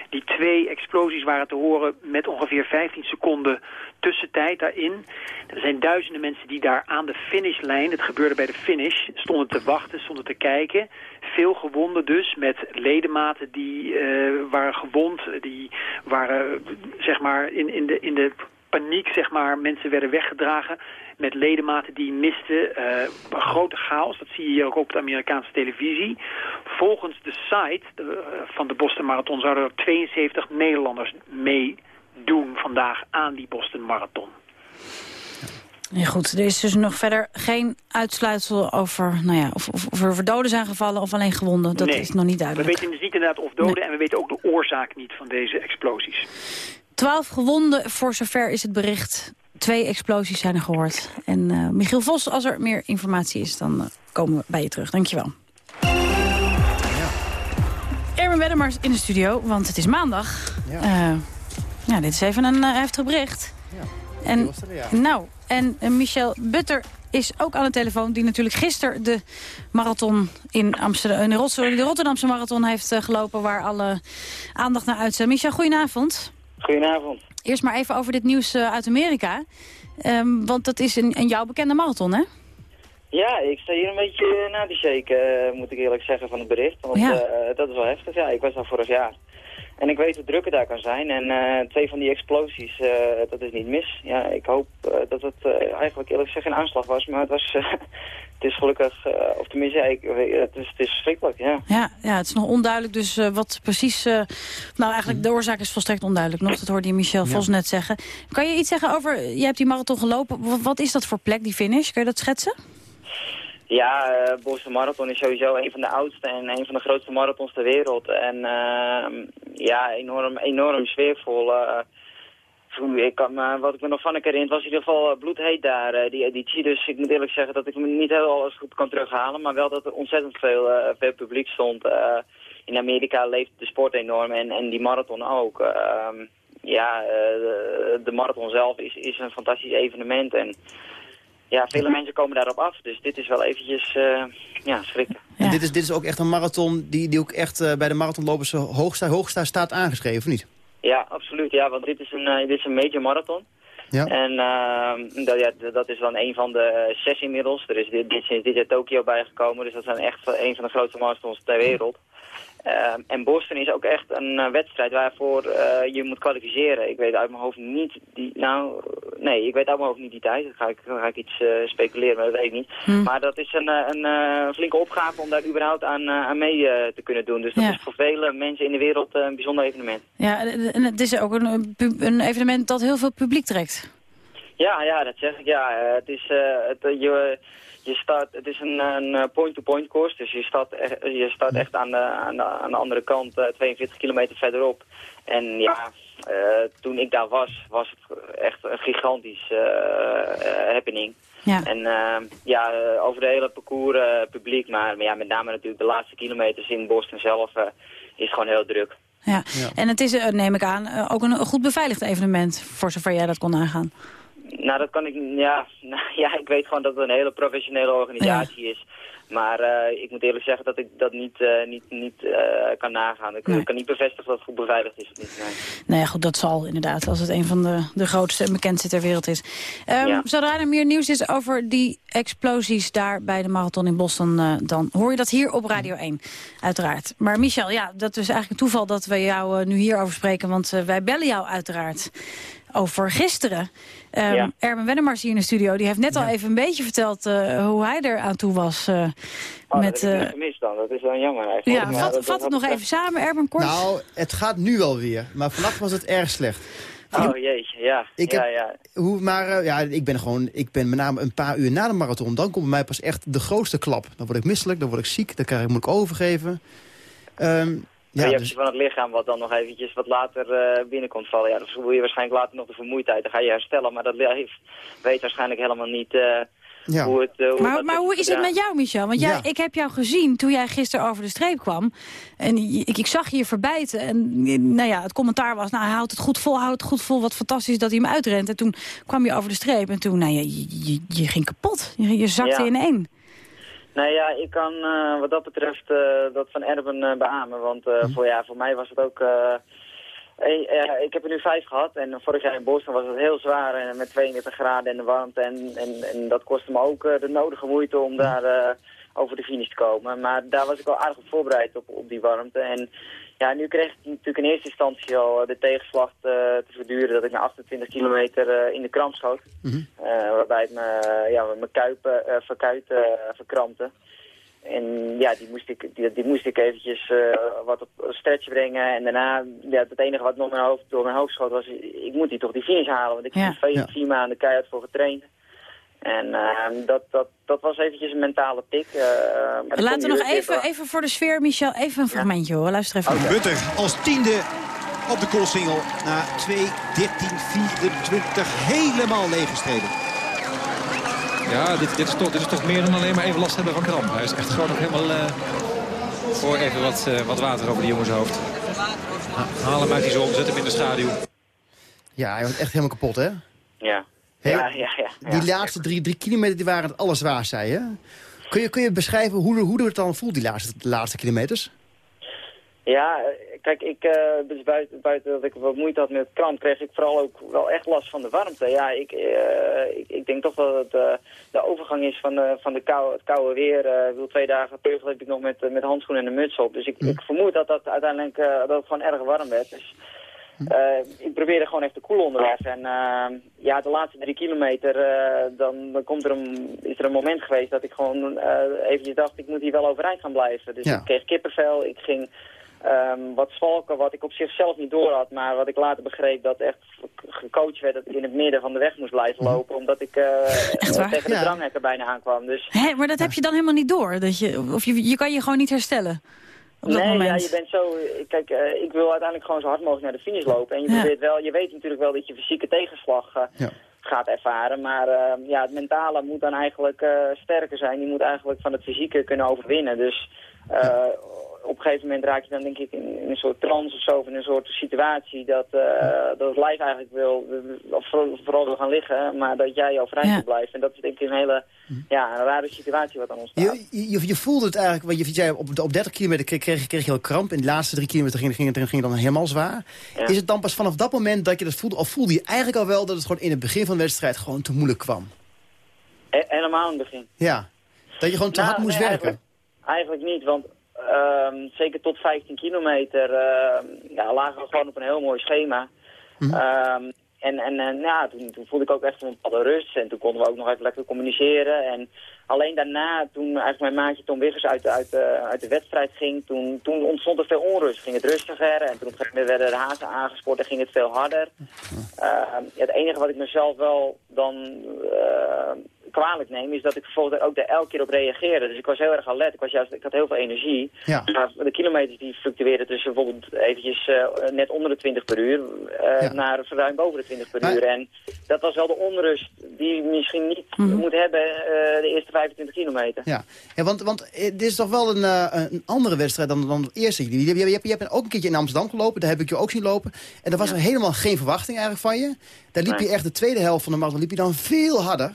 Die twee explosies waren te horen met ongeveer 15 seconden tussentijd daarin. Er zijn duizenden mensen die daar aan de finishlijn, het gebeurde bij de finish, stonden te wachten, stonden te kijken. Veel gewonden dus, met ledematen die uh, waren gewond, die waren zeg maar in, in de... In de paniek, zeg maar. Mensen werden weggedragen met ledematen die misten. Uh, een grote chaos, dat zie je hier ook op de Amerikaanse televisie. Volgens de site de, uh, van de Boston Marathon zouden er 72 Nederlanders meedoen vandaag aan die Boston Marathon. Ja, goed, er is dus nog verder geen uitsluitsel over, nou ja, of, of, of er doden zijn gevallen of alleen gewonden. Dat nee. is nog niet duidelijk. We weten dus niet inderdaad of doden nee. en we weten ook de oorzaak niet van deze explosies. Twaalf gewonden, voor zover is het bericht. Twee explosies zijn er gehoord. En uh, Michiel Vos, als er meer informatie is, dan uh, komen we bij je terug. Dankjewel. Ja. Erwin Wedemars in de studio, want het is maandag. Ja, uh, ja dit is even een heftig bericht. Ja, en, er, ja. Nou, en Michel Butter is ook aan de telefoon... die natuurlijk gisteren de marathon in Amsterdam, de Rotterdamse marathon heeft gelopen... waar alle aandacht naar uitzet. Michel, goedenavond. Goedenavond. Eerst maar even over dit nieuws uh, uit Amerika. Um, want dat is een, een jouw bekende marathon, hè? Ja, ik sta hier een beetje na te shaken, uh, moet ik eerlijk zeggen, van het bericht. Want ja. uh, dat is wel heftig. Ja, ik was daar vorig jaar. En ik weet hoe druk het daar kan zijn. En twee van die explosies, dat is niet mis. Ja, ik hoop dat het eigenlijk eerlijk gezegd een aanslag was. Maar het was... het is gelukkig, uh, of tenminste, ik, het, is, het is verschrikkelijk, ja. Ja, ja het is nog onduidelijk dus uh, wat precies... Uh, nou, eigenlijk de oorzaak is volstrekt onduidelijk nog. Dat hoorde je Michel Vos ja. net zeggen. Kan je iets zeggen over, je hebt die marathon gelopen. Wat, wat is dat voor plek, die finish? Kun je dat schetsen? Ja, uh, Boston Marathon is sowieso een van de oudste en een van de grootste marathons ter wereld. En uh, ja, enorm, enorm sfeervol. Uh, ik kan, wat ik me nog van herinner, was in ieder geval uh, bloedheet daar, die editie. Dus ik moet eerlijk zeggen dat ik me niet heel alles goed kan terughalen. Maar wel dat er ontzettend veel, veel publiek stond. in Amerika leeft de sport enorm en, en die marathon ook. Ehm, ja, de, de, marathon zelf is, is een fantastisch evenement. En ja, vele mensen komen daarop af. Dus dit is wel eventjes ja, schrikken. Ja. En dit is, dit is ook echt een marathon die, die ook echt bij de marathonlopers hoogsta, hoogsta staat aangeschreven, of niet? Ja, absoluut. Ja, want dit is een, uh, dit is een major marathon. Ja. En uh, dat, ja, dat is dan een van de uh, zes inmiddels. Er is dit, dit, sinds dit jaar Tokio bijgekomen. Dus dat zijn echt een van de grootste marathons ter wereld. Uh, en Boston is ook echt een uh, wedstrijd waarvoor uh, je moet kwalificeren. Ik weet uit mijn hoofd niet die... Nou, nee, ik weet uit mijn hoofd niet die tijd. Dan ga ik, dan ga ik iets speculeren, maar dat weet ik niet. Hm. Maar dat is een, een flinke opgave om daar überhaupt aan, aan mee te kunnen doen. Dus dat ja. is voor vele mensen in de wereld een bijzonder evenement. Ja, en het is ook een, een evenement dat heel veel publiek trekt. Ja, ja, dat zeg ik. Ja, het is... het, je, je start, het is een point-to-point -point course, dus je start, echt, je start echt aan de, aan de, aan de andere kant, uh, 42 kilometer verderop. En ja, uh, toen ik daar was, was het echt een gigantisch uh, happening. Ja. En ja, over de hele parcours publiek, maar, maar ja, met name natuurlijk de laatste kilometers in Boston zelf is het gewoon heel druk. Ja. ja. En het is, neem ik aan, ook een goed beveiligd evenement, voor zover jij dat kon aangaan. Nou, dat kan ik, ja, nou, ja, ik weet gewoon dat het een hele professionele organisatie ja. is. Maar uh, ik moet eerlijk zeggen dat ik dat niet, uh, niet, niet uh, kan nagaan. Ik, nee. kan niet bevestigen dat het goed beveiligd is. Niet, nee. nee, goed, dat zal inderdaad, als het een van de, de grootste en bekendste ter wereld is. Um, ja. Zodra er meer nieuws is over die explosies daar bij de marathon in Boston... dan hoor je dat hier op Radio 1, uiteraard. Maar Michel, ja, dat is eigenlijk een toeval dat we jou nu hierover spreken... want wij bellen jou uiteraard over gisteren. Um, Ja. Erben Wennemars hier in de studio, die heeft net al even een beetje verteld eh, hoe hij er aan toe was. eh, Oh, met, dat heb eh, gemist dan. Dat is dan jammer eigenlijk. ja, vat, dat- vat dat het nog even samen, Erben, kort. Nou, het gaat nu wel weer. Maar vannacht was het erg slecht. Oh jeetje, ja. Ik ja, heb- ja. Hoe, maar eh, ja, ik ben gewoon, ik ben met name een paar uur na de marathon. Dan komt bij mij pas echt de grootste klap. Dan word ik misselijk, dan word ik ziek, dan krijg ik, moet ik overgeven. Ehm, reactie dus, van het lichaam wat dan nog eventjes wat later eh, binnenkomt vallen. Ja, dan voel je waarschijnlijk later nog de vermoeidheid. Dan ga je herstellen, maar dat weet waarschijnlijk helemaal niet eh, ja. hoe het... hoe Maar, dat maar hoe is het met jou, Michel? Want jij, Ja. ik heb jou gezien toen jij gisteren over de streep kwam. En ik, ik zag je verbijten. En nou ja, het commentaar was, nou, hij houdt het goed vol, houdt het goed vol. Wat fantastisch dat hij hem uitrent. En toen kwam je over de streep. En toen, nou ja, je, je, je ging kapot. Je, je zakte Ja. in één. Nee, ja, ik kan eh, wat dat betreft eh, dat van Erben eh, beamen. Want eh, voor, ja, voor mij was het ook... ik heb er nu vijf gehad en vorig jaar in Boston was het heel zwaar en met 32 graden en de warmte. En, en, en dat kostte me ook de nodige moeite om daar eh, over de finish te komen. Maar daar was ik wel aardig op voorbereid op, op die warmte. En ja, nu kreeg ik natuurlijk in eerste instantie al eh, de tegenslag te, te verduren dat ik na 28 kilometer eh, in de kramp schoot. Mhm. Eh, waarbij het me, ja, mijn kuipen, eh verkuit eh, verkrampte. En ja, die moest ik, die, die moest ik eventjes eh, wat op stretch brengen. En daarna, ja, het enige wat nog mijn hoofd, door mijn hoofd schoot was, ik moet die toch die finish halen. Want ik heb Ja. er vier, Ja. vier maanden keihard voor getraind. En eh, dat, dat, dat was eventjes een mentale tik. eh, kom Laten we nog even, even voor de sfeer, Michel, even een fragmentje hoor. Luister even. Butter als tiende op de koolsingel na 2, 13, 24 helemaal leeggestreden. Ja, dit, dit, is toch, dit is toch meer dan alleen maar even last hebben van kramp. Hij is echt gewoon nog helemaal eh, voor even wat, eh, wat water over die jongens hoofd. Ha- Haal hem uit die zon, zet hem in de schaduw. ja, hij was echt helemaal kapot, hè? Ja. Ja, ja, ja. Die laatste drie, drie kilometer die waren het allerzwaarst, zei je. Kun je, kun je beschrijven hoe, hoe het dan voelt, die laatste, de laatste kilometers? Ja, kijk, ik, eh, dus buiten, buiten dat ik wat moeite had met kramp, kreeg ik vooral ook wel echt last van de warmte. Ja, ik, eh, ik, ik denk toch dat het eh, de overgang is van, van de kou, het koude weer. Ik bedoel, twee dagen terug liep ik nog met, met handschoenen en een muts op. Dus ik, ik vermoed dat dat uiteindelijk dat het gewoon erg warm werd. Dus, ik probeerde gewoon echt te koelen onderweg. En eh, ja, de laatste drie kilometer, eh, dan, dan komt er een, is er een moment geweest dat ik gewoon eh eventjes dacht, ik moet hier wel overeind gaan blijven. Dus Ja. ik kreeg kippenvel, ik ging ehm, wat zwalken, wat ik op zichzelf niet door had, maar wat ik later begreep dat echt gecoacht werd dat ik in het midden van de weg moest blijven lopen, omdat ik eh, waar? tegen de Ja. dranghekken bijna aankwam. Dus Hé, maar dat heb je dan helemaal niet door? Dat je, of je, je kan je gewoon niet herstellen op dat nee, moment? ja, je bent zo... Kijk, eh, ik wil uiteindelijk gewoon zo hard mogelijk naar de finish lopen. En je, Ja. probeert wel, je weet natuurlijk wel dat je fysieke tegenslag eh, Ja. gaat ervaren. Maar eh, ja, het mentale moet dan eigenlijk eh, sterker zijn. Die moet eigenlijk van het fysieke kunnen overwinnen. Dus eh, op een gegeven moment raak je dan denk ik in, in een soort trance of zo. Of in een soort situatie dat, eh, dat het lijf eigenlijk wil, of vooral, wil gaan liggen. Maar dat jij overeind Ja. moet blijven. En dat is denk ik een hele ja, een rare situatie wat dan ontstaat. Je, je, je voelde het eigenlijk, want je zei op, op 30 kilometer kreeg, kreeg, kreeg je al kramp. In de laatste drie kilometer ging, ging, het, ging het dan helemaal zwaar. Ja. Is het dan pas vanaf dat moment dat je dat voelde? Of voelde je eigenlijk al wel dat het gewoon in het begin van de wedstrijd gewoon te moeilijk kwam? He- helemaal in het begin. Ja, dat je gewoon te Nou, hard moest nee, werken. Eigenlijk, eigenlijk niet, want ehm, zeker tot 15 kilometer ehm, ja, lagen we gewoon op een heel mooi schema. Mhm. Ehm, en en, en ja, toen, toen voelde ik ook echt een bepaalde rust en toen konden we ook nog even lekker communiceren. En alleen daarna, toen eigenlijk mijn maatje Tom Wiggers uit, de- uit, de, uit de wedstrijd ging, toen, toen ontstond er veel onrust. Ging het rustiger en toen op een gegeven moment werden de hazen aangespoord en ging het veel harder. Ehm, het enige wat ik mezelf wel dan eh, kwalijk neem, is dat ik vervolgens ook daar elke keer op reageerde. Dus ik was heel erg alert. Ik, was juist, ik had heel veel energie. Ja. Maar de kilometers die fluctueerden tussen bijvoorbeeld eventjes eh, net onder de 20 per uur eh, Ja. naar ruim boven de 20 per Maar- uur. En dat was wel de onrust die je misschien niet Mhm. moet hebben eh, de eerste 25 kilometer. Ja, ja want, want eh, dit is toch wel een, eh, een andere wedstrijd dan, dan de eerste. Je, je, je, je hebt ook een keertje in Amsterdam gelopen, daar heb ik je ook zien lopen. En daar was er helemaal geen verwachting eigenlijk van je. Daar liep Nee. je echt de tweede helft van de marathon liep je dan veel harder.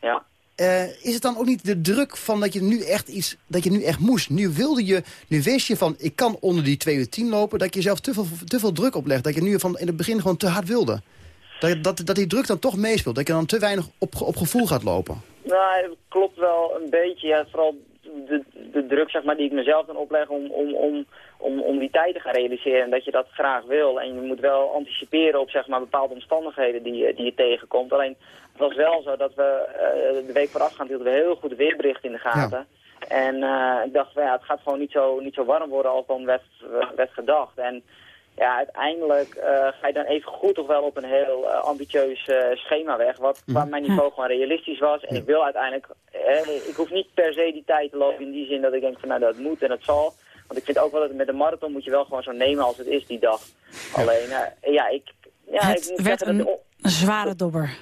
Ja. Eh, is het dan ook niet de druk van dat je nu echt iets, dat je nu echt moest? Nu wilde je, nu wist je van, ik kan onder die 2 uur 10 lopen, dat je zelf te veel, te veel druk oplegt. Dat je nu van in het begin gewoon te hard wilde. Dat, dat, dat die druk dan toch meespeelt. Dat je dan te weinig op, op gevoel gaat lopen. Nou, het klopt wel een beetje. Ja, vooral de, de druk zeg maar, die ik mezelf dan opleg om, om, om, om, om die tijd te gaan realiseren en dat je dat graag wil. En je moet wel anticiperen op zeg maar, bepaalde omstandigheden die, je- die je tegenkomt. Alleen het was wel zo dat we eh, de week voorafgaand hielden we heel goed weerbericht in de gaten. En eh, ik dacht, van, ja, het gaat gewoon niet zo, niet zo warm worden als dan werd, werd gedacht. En ja, uiteindelijk eh, ga je dan even goed toch wel op een heel eh, ambitieus eh, schema weg. Wat qua mijn niveau gewoon realistisch was. En ik wil uiteindelijk, eh, ik hoef niet per se die tijd te lopen in die zin dat ik denk van nou dat moet en dat zal. Want ik vind ook wel dat met een marathon moet je wel gewoon zo nemen als het is die dag. Alleen, ja, ik... Ja, ik het moet werd zeggen dat- een zware dobber.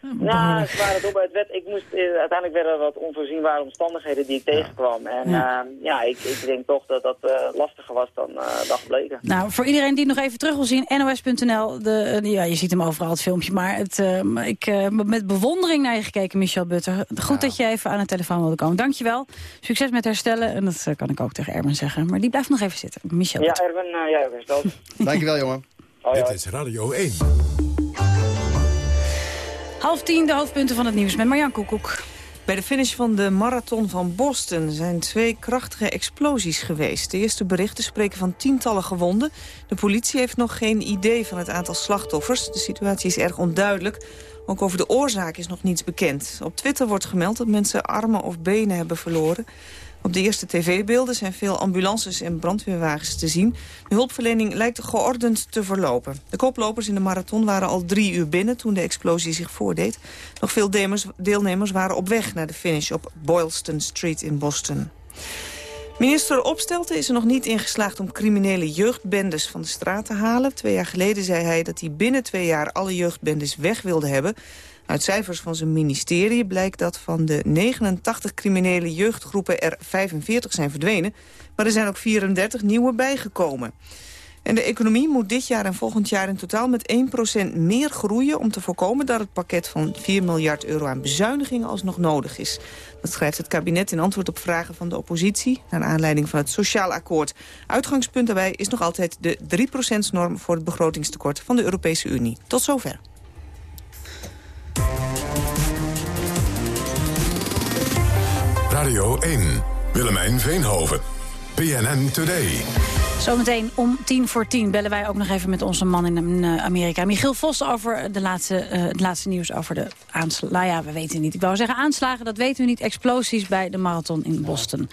Nou, het waren dobber. Het werd, ik moest, eh, uiteindelijk werden er wat onvoorzienbare omstandigheden die ik tegenkwam. En ja, ja ik, ik denk toch dat dat eh, lastiger was dan, eh dan gebleken. Nou, voor iedereen die het nog even terug wil zien, nos.nl. De, ja, je ziet hem overal, het filmpje. Maar het, eh, ik heb met bewondering naar je gekeken, Michel Butter. Goed dat je even aan de telefoon wilde komen. Dankjewel. Succes met herstellen. En dat eh, kan ik ook tegen Erwin zeggen. Maar die blijft nog even zitten. Michel Ja, Butter. Erwin, uh, jij ook eens dat. Dankjewel, jongen. Dit is Radio 1. Half tien, de hoofdpunten van het nieuws met Marjan Koekoek. Bij de finish van de marathon van Boston zijn twee krachtige explosies geweest. De eerste berichten spreken van tientallen gewonden. De politie heeft nog geen idee van het aantal slachtoffers. De situatie is erg onduidelijk. Ook over de oorzaak is nog niets bekend. Op Twitter wordt gemeld dat mensen armen of benen hebben verloren. Op de eerste tv-beelden zijn veel ambulances en brandweerwagens te zien. De hulpverlening lijkt geordend te verlopen. De koplopers in de marathon waren al drie uur binnen toen de explosie zich voordeed. Nog veel deelnemers waren op weg naar de finish op Boylston Street in Boston. Minister Opstelten is er nog niet in geslaagd om criminele jeugdbendes van de straat te halen. Twee jaar geleden zei hij dat hij binnen twee jaar alle jeugdbendes weg wilde hebben. Uit cijfers van zijn ministerie blijkt dat van de 89 criminele jeugdgroepen er 45 zijn verdwenen. Maar er zijn ook 34 nieuwe bijgekomen. En de economie moet dit jaar en volgend jaar in totaal met 1% meer groeien... om te voorkomen dat het pakket van 4 miljard euro aan bezuinigingen alsnog nodig is. Dat schrijft het kabinet in antwoord op vragen van de oppositie... naar aanleiding van het Sociaal Akkoord. Uitgangspunt daarbij is nog altijd de 3%-norm... voor het begrotingstekort van de Europese Unie. Tot zover. Radio 1. Willemijn Veenhoven. PNN Today. Zometeen om tien voor tien bellen wij ook nog even met onze man in Amerika. Michiel Vos over de laatste, eh, het laatste nieuws over de aanslagen. Nou ja, we weten niet. Ik wou zeggen aanslagen, dat weten we niet. Explosies bij de marathon in Boston.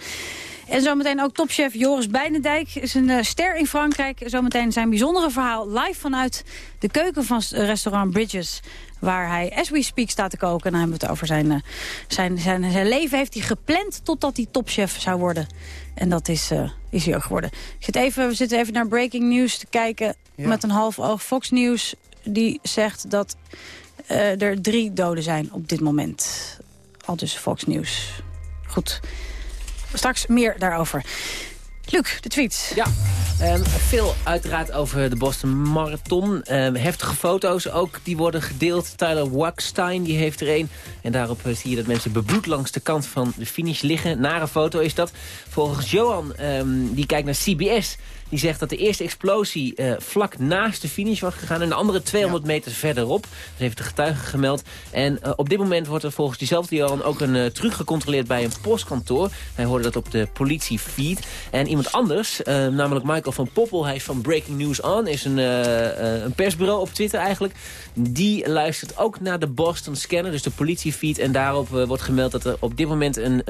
En zometeen ook topchef Joris Bijnendijk is een eh, ster in Frankrijk. Zometeen zijn bijzondere verhaal live vanuit de keuken van restaurant Bridges. Waar hij, as we speak, staat te koken. En dan hebben we het over zijn, eh, zijn, zijn, zijn leven. Heeft hij gepland totdat hij topchef zou worden. En dat is, eh, is hij ook geworden. Ik zit even, we zitten even naar breaking news te kijken. Ja. Met een half oog. Fox News die zegt dat eh, er drie doden zijn op dit moment. Al dus Fox News. Goed. Straks meer daarover. Luc, de tweets. Ja, ehm, veel uiteraard over de Boston Marathon. Ehm, heftige foto's ook, die worden gedeeld. Tyler Wackstein, die heeft er een. En daarop eh, zie je dat mensen bebloed langs de kant van de finish liggen. Nare foto is dat. Volgens Johan, ehm, die kijkt naar CBS... Die zegt dat de eerste explosie eh, vlak naast de finish was gegaan... en de andere 200 meter verderop. Dat heeft de getuige gemeld. En eh, op dit moment wordt er volgens diezelfde Johan ook een uh, truc gecontroleerd bij een postkantoor. Hij hoorde dat op de politiefeed. En iemand anders, namelijk Michael van Poppel... hij is van Breaking News On, is een, een persbureau op Twitter eigenlijk. Die luistert ook naar de Boston Scanner, dus de politiefeed. En daarop wordt gemeld dat er op dit moment een...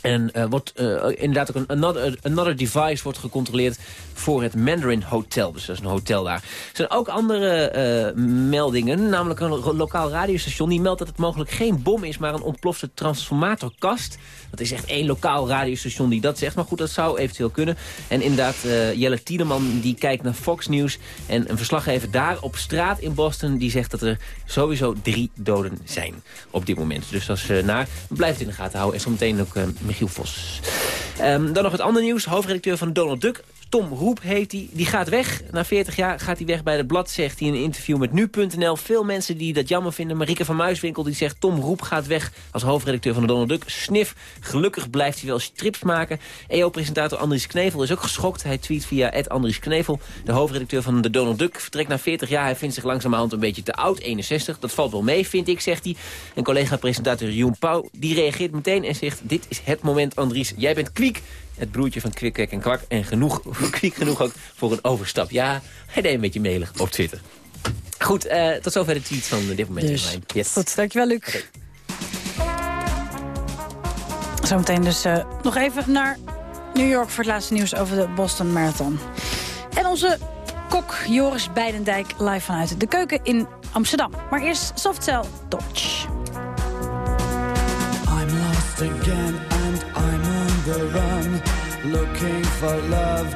en uh, wordt uh, inderdaad ook een another, another device wordt gecontroleerd voor het Mandarin Hotel. Dus dat is een hotel daar. Er zijn ook andere uh, meldingen, namelijk een lokaal radiostation. Die meldt dat het mogelijk geen bom is, maar een ontplofte transformatorkast. Dat is echt één lokaal radiostation die dat zegt. Maar goed, dat zou eventueel kunnen. En inderdaad, Jelle Tiedeman die kijkt naar Fox News. En een verslaggever daar op straat in Boston... die zegt dat er sowieso drie doden zijn op dit moment. Dus dat is naar. Blijf het in de gaten houden. En zometeen ook Um, dan nog het andere nieuws. Hoofdredacteur van Donald Duck, Tom Roep heet hij. Die gaat weg. Na 40 jaar gaat hij weg bij het blad, zegt hij in een interview met Nu.nl. Veel mensen die dat jammer vinden. Marieke van Muiswinkel die zegt Tom Roep gaat weg als hoofdredacteur van de Donald Duck. Snif, gelukkig blijft hij wel strips maken. EO-presentator Andries Knevel is ook geschokt. Hij tweet via Andries Knevel. De hoofdredacteur van de Donald Duck vertrekt na 40 jaar. Hij vindt zich langzamerhand een beetje te oud, 61. Dat valt wel mee, vind ik, zegt hij. En collega-presentator Joen Pauw die reageert meteen en zegt... dit is het moment, Andries. Jij bent Kwiek. Het broertje van Kwik, Kwek en Kwak. En genoeg, Kwiek genoeg ook voor een overstap. Ja, hij deed een beetje melig op Twitter. Goed, eh, tot zover de tweets van dit moment. Dus, yes. Goed, dankjewel Luc. Zometeen dus eh, nog even naar New York voor het laatste nieuws over de Boston Marathon. En onze kok Joris Beidendijk live vanuit de keuken in Amsterdam. Maar eerst Softcell Dodge. I'm lost again the run, looking for love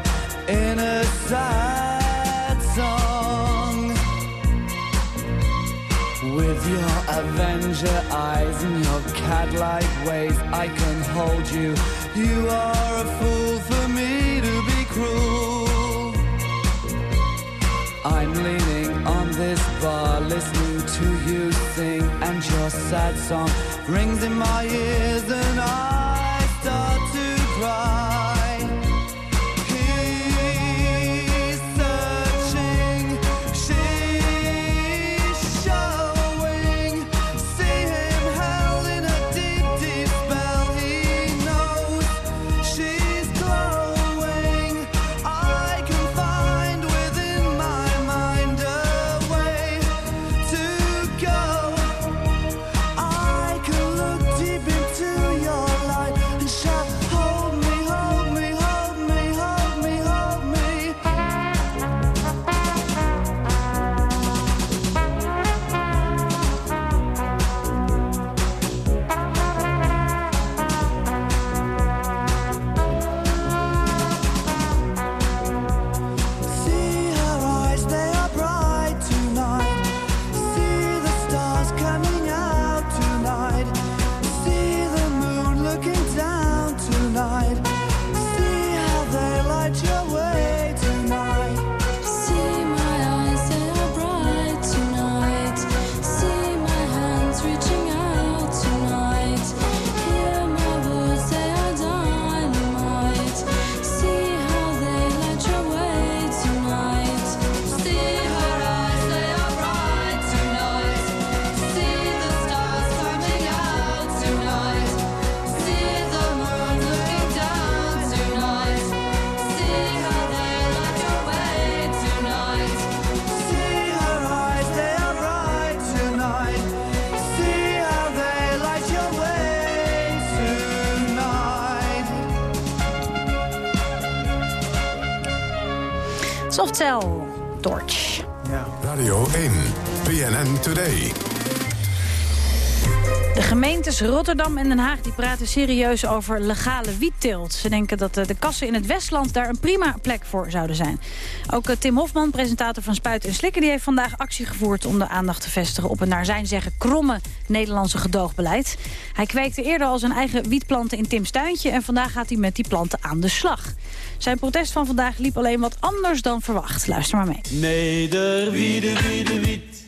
in a sad song. With your Avenger eyes and your cat-like ways, I can hold you. You are a fool for me to be cruel. I'm leaning on this bar, listening to you sing, and your sad song rings in my ears, and I Softcell Torch. Radio 1, BNN Today. De gemeentes Rotterdam en Den Haag die praten serieus over legale wietteelt. Ze denken dat eh, de kassen in het Westland daar een prima plek voor zouden zijn. Ook eh, Tim Hofman, presentator van Spuiten en Slikken... die heeft vandaag actie gevoerd om de aandacht te vestigen... op een naar zijn zeggen kromme Nederlandse gedoogbeleid. Hij kweekte eerder al zijn eigen wietplanten in Tim's tuintje... en vandaag gaat hij met die planten aan de slag. Zijn protest van vandaag liep alleen wat anders dan verwacht. Luister maar mee. Nederwiede, wiede, wiet.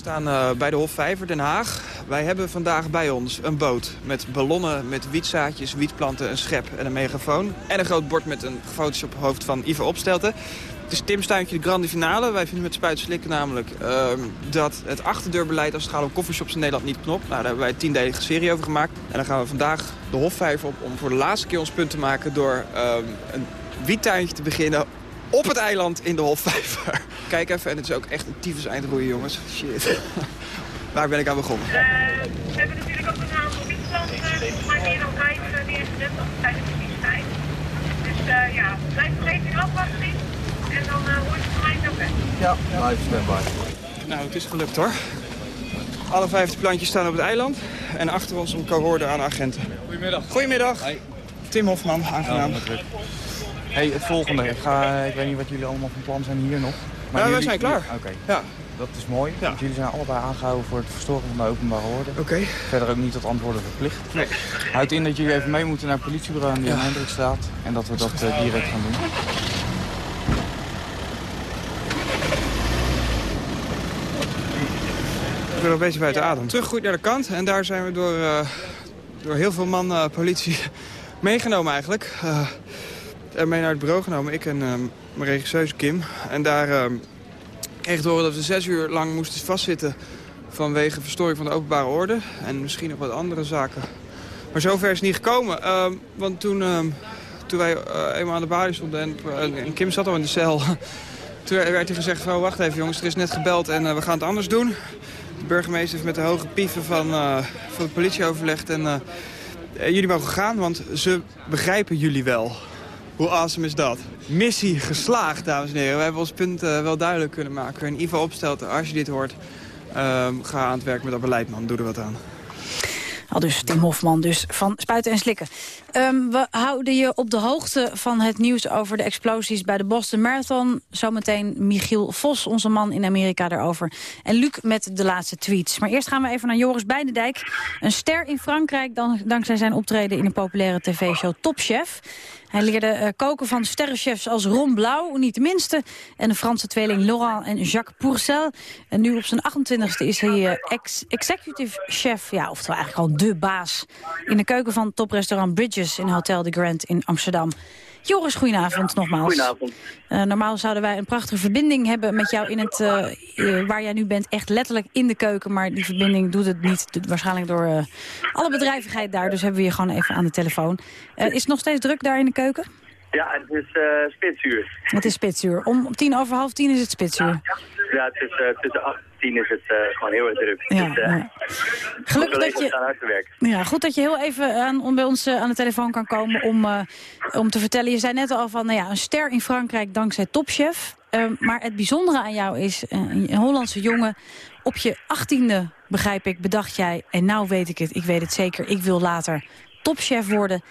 We staan eh, bij de Hofvijver Den Haag. Wij hebben vandaag bij ons een boot met ballonnen met wietzaadjes, wietplanten, een schep en een megafoon. En een groot bord met een gefotoshopt hoofd van Ivo Opstelten. Het is Tim's tuintje de grande finale. Wij vinden met Spuit namelijk ehm, dat het achterdeurbeleid als het gaat om coffeeshops in Nederland niet knopt. Nou, daar hebben wij een tiendelige serie over gemaakt. En dan gaan we vandaag de Hofvijver op om voor de laatste keer ons punt te maken door ehm, een wiettuintje te beginnen op het eiland in de Hofvijver. Kijk even, en het is ook echt een tyfus eindroeien, jongens. Shit. Waar ben ik aan begonnen? we hebben natuurlijk ook een aantal wietplanten, maar meer dan vijf eh, neergezet op tijdens de kiestijd. Dus eh, ja, blijf nog even in afwachting en dan uh, hoor je van mij weg. Ja, live standby. Nou, het is gelukt hoor. Alle vijf plantjes staan op het eiland. En achter ons een cohorde aan agenten. Goedemiddag. Goedemiddag. Tim Hofman, aangenaam. Hey, het volgende. Ik, ga, ik weet niet wat jullie allemaal van plan zijn hier nog. Ja, wij zijn klaar. Oké. Ja. Dat is mooi. Ja. Want jullie zijn allebei aangehouden voor het verstoren van de openbare orde. Oké. Verder ook niet tot antwoorden verplicht. Nee. Houdt in dat jullie even mee moeten naar het politiebureau aan de Ja. Hendrikstraat. En dat we dat eh, direct gaan doen. Ik ben nog bezig buiten adem. Teruggegroeid naar de kant. En daar zijn we door, eh, door heel veel man eh, politie meegenomen eigenlijk. Eh, mee naar het bureau genomen. Ik en eh, mijn regisseuse Kim. En daar eh, kreeg te horen dat we zes uur lang moesten vastzitten... vanwege verstoring van de openbare orde. En misschien nog wat andere zaken Maar zover is het niet gekomen. Ehm, want toen, ehm, toen wij eh, eenmaal aan de balie stonden en, en Kim zat al in de cel... toen werd er gezegd van, wacht even jongens, er is net gebeld en eh, we gaan het anders doen. De burgemeester heeft met de hoge pieven van, van de politie overlegd. En jullie mogen gaan, want ze begrijpen jullie wel. Hoe awesome is dat? Missie geslaagd, dames en heren. We hebben ons punt eh, wel duidelijk kunnen maken. En Ivo Opstelten, als je dit hoort, ehm, ga aan het werk met dat beleid, man. Doe er wat aan. Al dus Tim Hofman dus van Spuiten en Slikken. Ehm, we houden je op de hoogte van het nieuws over de explosies bij de Boston Marathon. Zometeen Michiel Vos, onze man in Amerika, daarover. En Luc met de laatste tweets. Maar eerst gaan we even naar Joris Beidendijk. Een ster in Frankrijk dan, dankzij zijn optreden in de populaire tv-show Top Chef. Hij leerde eh, koken van sterrenchefs als Ron Blauw, niet de minste. En de Franse tweeling Laurent en Jacques Pourcel. En nu op zijn 28e is hij eh, ex executive chef, ja, oftewel eigenlijk al de baas... in de keuken van toprestaurant Bridges in Hotel de Grand in Amsterdam. Joris, goedenavond nogmaals. Goedenavond. Eh, normaal zouden wij een prachtige verbinding hebben met jou in het, eh, eh, waar jij nu bent, echt letterlijk in de keuken. Maar die verbinding doet het niet, waarschijnlijk door alle bedrijvigheid daar. Dus hebben we je gewoon even aan de telefoon. Is het nog steeds druk daar in de keuken? Ja, het is spitsuur. Het is spitsuur. Om, om tien over half tien is het spitsuur. Ja, is, eh, tussen 8 en 10 is het eh, gewoon heel erg druk. Ja, dus, eh, ja. Gelukkig dat je-. Ja, goed dat je heel even aan, om bij ons aan de telefoon kan komen om, om te vertellen. Je zei net al van nou ja, een ster in Frankrijk dankzij Topchef. Maar het bijzondere aan jou is, een Hollandse jongen, op je achttiende begrijp ik, bedacht jij, en nou weet ik het, ik weet het zeker, ik wil later topchef worden.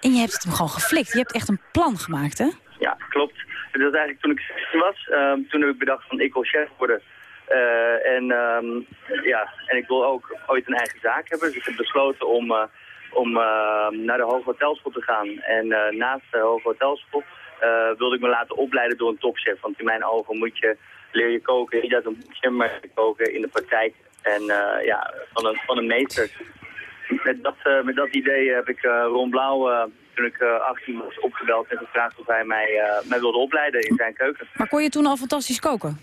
En je hebt het hem gewoon geflikt. Je hebt echt een plan gemaakt, hè? Ja, klopt. Dat eigenlijk toen ik 16 was. Ehm, toen heb ik bedacht van ik wil chef worden. Eh, en, ehm, ja, en ik wil ook ooit een eigen zaak hebben. Dus ik heb besloten om, eh, om eh, naar de Hoge Hotelschool te gaan. En eh, naast de Hoge Hotelschool wilde ik me laten opleiden door een topchef. Want in mijn ogen moet je, leer je koken, niet uit een boekje, koken in de praktijk. En ja, van een, van een meester. Met dat, met dat idee heb ik Ron Blauw, toen ik eh, 18 was, opgebeld en gevraagd of hij mij, eh, mij wilde opleiden in zijn keuken. Maar kon je toen al fantastisch koken?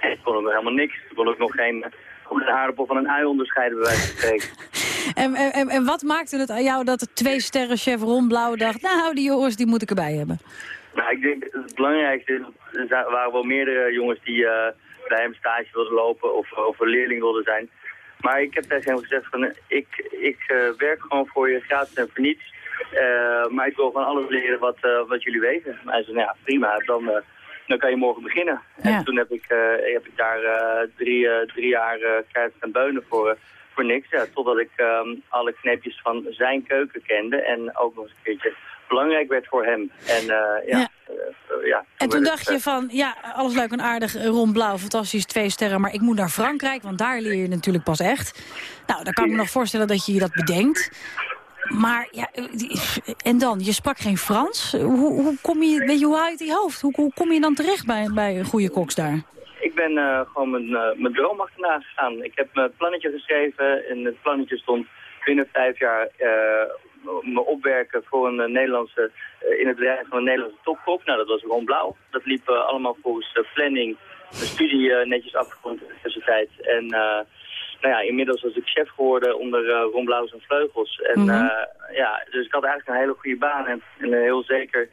En ik kon nog helemaal niks. Ik kon ook nog geen, geen aardappel van een ui onderscheiden, bij wijze van spreken. En, en, en- wat maakte het aan jou dat de twee sterren chef Ron Blauw dacht... nou, die jongens, die moet ik erbij hebben? Nou, ik denk het belangrijkste is, er waren wel meerdere jongens die eh, bij hem stage wilden lopen of, of een leerling wilden zijn. Maar ik heb tegen hem gezegd van, eh, ik, ik werk gewoon voor je gratis en voor niets. Eh, maar ik wil gewoon alles leren wat, eh, wat jullie weten. Hij zei, nou ja, prima, dan, eh, dan kan je morgen beginnen. En toen heb ik, heb ik daar drie, drie jaar uh, gaan beunen voor, voor niks. Ja, totdat ik ehm, alle kneepjes van zijn keuken kende en ook nog eens een keertje belangrijk werd voor hem. En ja, Ja. ja, En toen dacht het, je van, ja, alles leuk en aardig, eh, Ron Blauw, fantastisch, twee sterren... maar ik moet naar Frankrijk, want daar leer je natuurlijk pas echt. Nou, dan kan ik me nog voorstellen dat je je dat bedenkt. Maar, ja, eh, en dan? Je sprak geen Frans? Hoe, hoe kom je, weet je, hoe haal je het hoofd? Hoe, hoe kom je dan terecht bij, bij een goede koks daar? Ik ben eh, gewoon mijn, eh, mijn droom achterna gegaan. Ik heb mijn plannetje geschreven en het plannetje stond binnen vijf jaar me opwerken voor een Nederlandse, in het bedrijf van een Nederlandse topkok. Nou, dat was Ron Blauw. Dat liep allemaal volgens planning, de studie netjes afgerond in de tussentijd. En nou ja, inmiddels was ik chef geworden onder eh, Ron Blauw zijn vleugels. En eh, ja, dus ik had eigenlijk een hele goede baan en, en een heel zeker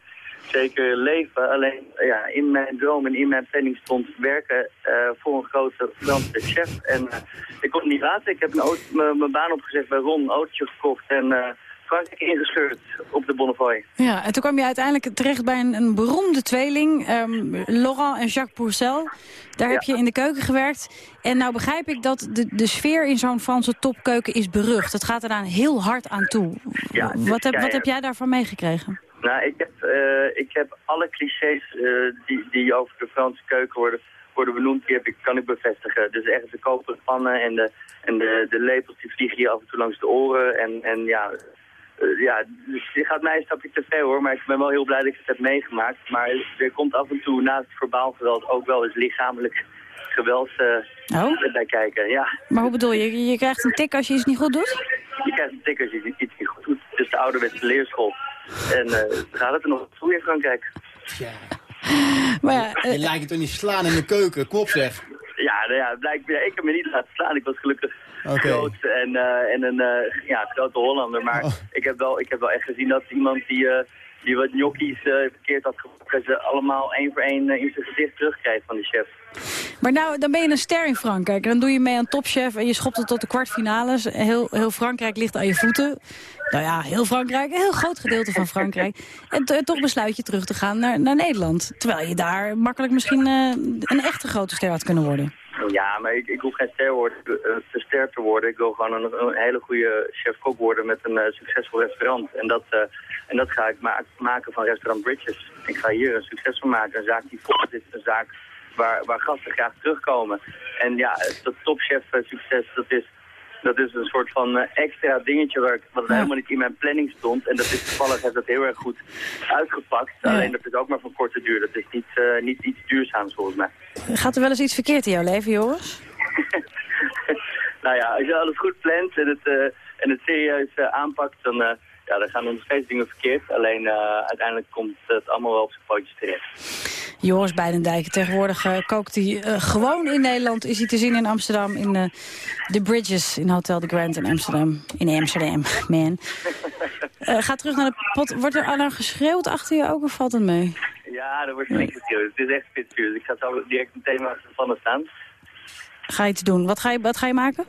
zeker leven. Alleen ja, in mijn droom en in mijn planning stond werken eh, voor een grote Franse chef. En eh, ik kon het niet laten. Ik heb een auto- mijn baan opgezet bij Ron, een autootje gekocht en Frankrijk ingescheurd op de Bonnefoy. Ja, en toen kwam je uiteindelijk terecht bij een, een beroemde tweeling, ehm, Laurent en Jacques Pourcel. Daar heb je in de keuken gewerkt. En nou begrijp ik dat de, de sfeer in zo'n Franse topkeuken is berucht. Het gaat er dan heel hard aan toe. Ja, is wat, heb, wat heb jij daarvan meegekregen? Nou, ik heb, eh, ik heb alle clichés eh, die, die over de Franse keuken worden, worden benoemd, die heb ik, kan ik bevestigen. Dus echt de koperen pannen en de, en de, de lepels die vliegen je af en toe langs de oren. En, en ja, eh, ja, dus dit gaat mij een stapje te ver hoor, maar ik ben wel heel blij dat ik het heb meegemaakt. Maar er komt af en toe naast het verbaal geweld ook wel eens lichamelijk geweld eh, Oh? bij kijken. Ja, Maar hoe bedoel je? Je krijgt een tik als je iets niet goed doet? je krijgt een tik als je iets niet goed doet. Het is de ouderwetse leerschool. En eh gaat het er nog toe in Frankrijk? Maar ja, Je lijkt het toch niet slaan in de keuken, kom op zeg. Ja, nou ja, ja, ik heb me niet laten slaan. Ik was gelukkig Groot en, eh, en een eh, ja, grote Hollander. Maar Oh. ik, heb wel, ik heb wel echt gezien dat iemand die, eh, die wat gnocchis eh, verkeerd had gemaakt... ze allemaal één voor één in zijn gezicht terugkrijgt van die chef. Maar nou, dan ben je een ster in Frankrijk. En dan doe je mee aan Topchef en je schopt het tot de kwartfinales. Heel, heel Frankrijk ligt aan je voeten. Nou ja, heel Frankrijk, een heel groot gedeelte van Frankrijk. En to- toch besluit je terug te gaan naar, naar Nederland. Terwijl je daar makkelijk misschien eh, een echte grote ster had kunnen worden. Ja, maar ik, ik hoef geen ster, worden, eh, te worden. Ik wil gewoon een, hele goede chef-kok worden met een eh, succesvol restaurant. En dat, eh, en dat ga ik ma maken van restaurant Bridges. Ik ga hier een succes van maken. Een zaak die vol is, een zaak waar, waar gasten graag terugkomen. En ja, dat topchef eh, dat is, dat is een soort van eh, extra dingetje waar ik, wat helemaal niet in mijn planning stond. En dat is toevallig heeft dat heel erg goed uitgepakt. Alleen dat is ook maar van korte duur. Dat is niet, eh, niet iets duurzaams volgens mij. Gaat er wel eens iets verkeerd in jouw leven, Joris? nou ja, als je alles goed plant en het, eh, en het serieus aanpakt, dan, ja, dan gaan er nog steeds dingen verkeerd. Alleen eh, uiteindelijk komt het allemaal wel op zijn pootjes terecht. Joris Beidendijk, tegenwoordig kookt hij eh, gewoon in Nederland. Is hij te zien in Amsterdam, in eh The Bridges, in Hotel The Grand in Amsterdam. In Amsterdam, man. Ga terug naar de pot. Wordt er al naar geschreeuwd achter je ook of valt het mee? Ja, er wordt flink geschreeuwd. Het is echt spitsuur. Dus ik ga zo direct meteen van de staan. Ga je iets doen? Wat ga je, wat ga je maken?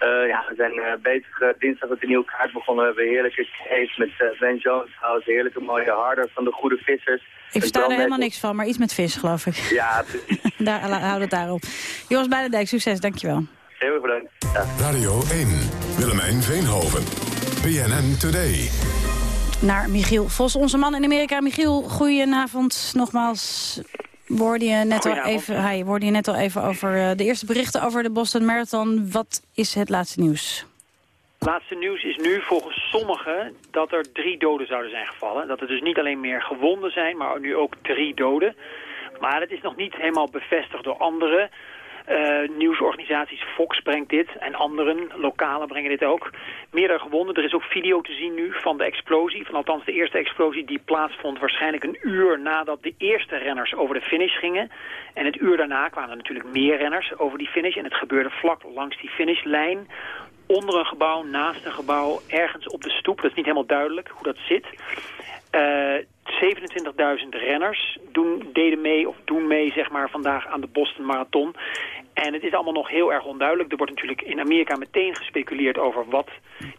Eh, ja, we zijn eh, bezig. eh, dinsdag met een nieuwe kaart begonnen. We hebben heerlijke case met eh, Ben Jones House. Heerlijke mooie harder van de goede vissers. Ik versta er helemaal niks van, maar iets met vis, geloof ik. Ja. Daar, houd het daarop. Joris Beidendijk, succes, dankjewel. Heel erg bedankt. Ja. Radio 1, Willemijn Veenhoven, PNN Today. Naar Michiel Vos, onze man in Amerika. Michiel, goedenavond nogmaals. We hoorden je net al Goedenavond. even, hi, we hoorden je net al even over eh, de eerste berichten over de Boston Marathon. Wat is het laatste nieuws? Laatste nieuws is nu volgens sommigen dat er drie doden zouden zijn gevallen. Dat er dus niet alleen meer gewonden zijn, maar nu ook drie doden. Maar het is nog niet helemaal bevestigd door anderen. Eh, nieuwsorganisaties Fox brengt dit en anderen, lokale brengen dit ook. Meerdere gewonden. Er is ook video te zien nu van de explosie. Van althans de eerste explosie die plaatsvond waarschijnlijk een uur nadat de eerste renners over de finish gingen. En het uur daarna kwamen er natuurlijk meer renners over die finish. En het gebeurde vlak langs die finishlijn. Onder een gebouw, naast een gebouw, ergens op de stoep. Dat is niet helemaal duidelijk hoe dat zit. Eh 27.000 renners doen, deden mee of doen mee zeg maar, vandaag aan de Boston Marathon. En het is allemaal nog heel erg onduidelijk. Er wordt natuurlijk in Amerika meteen gespeculeerd over wat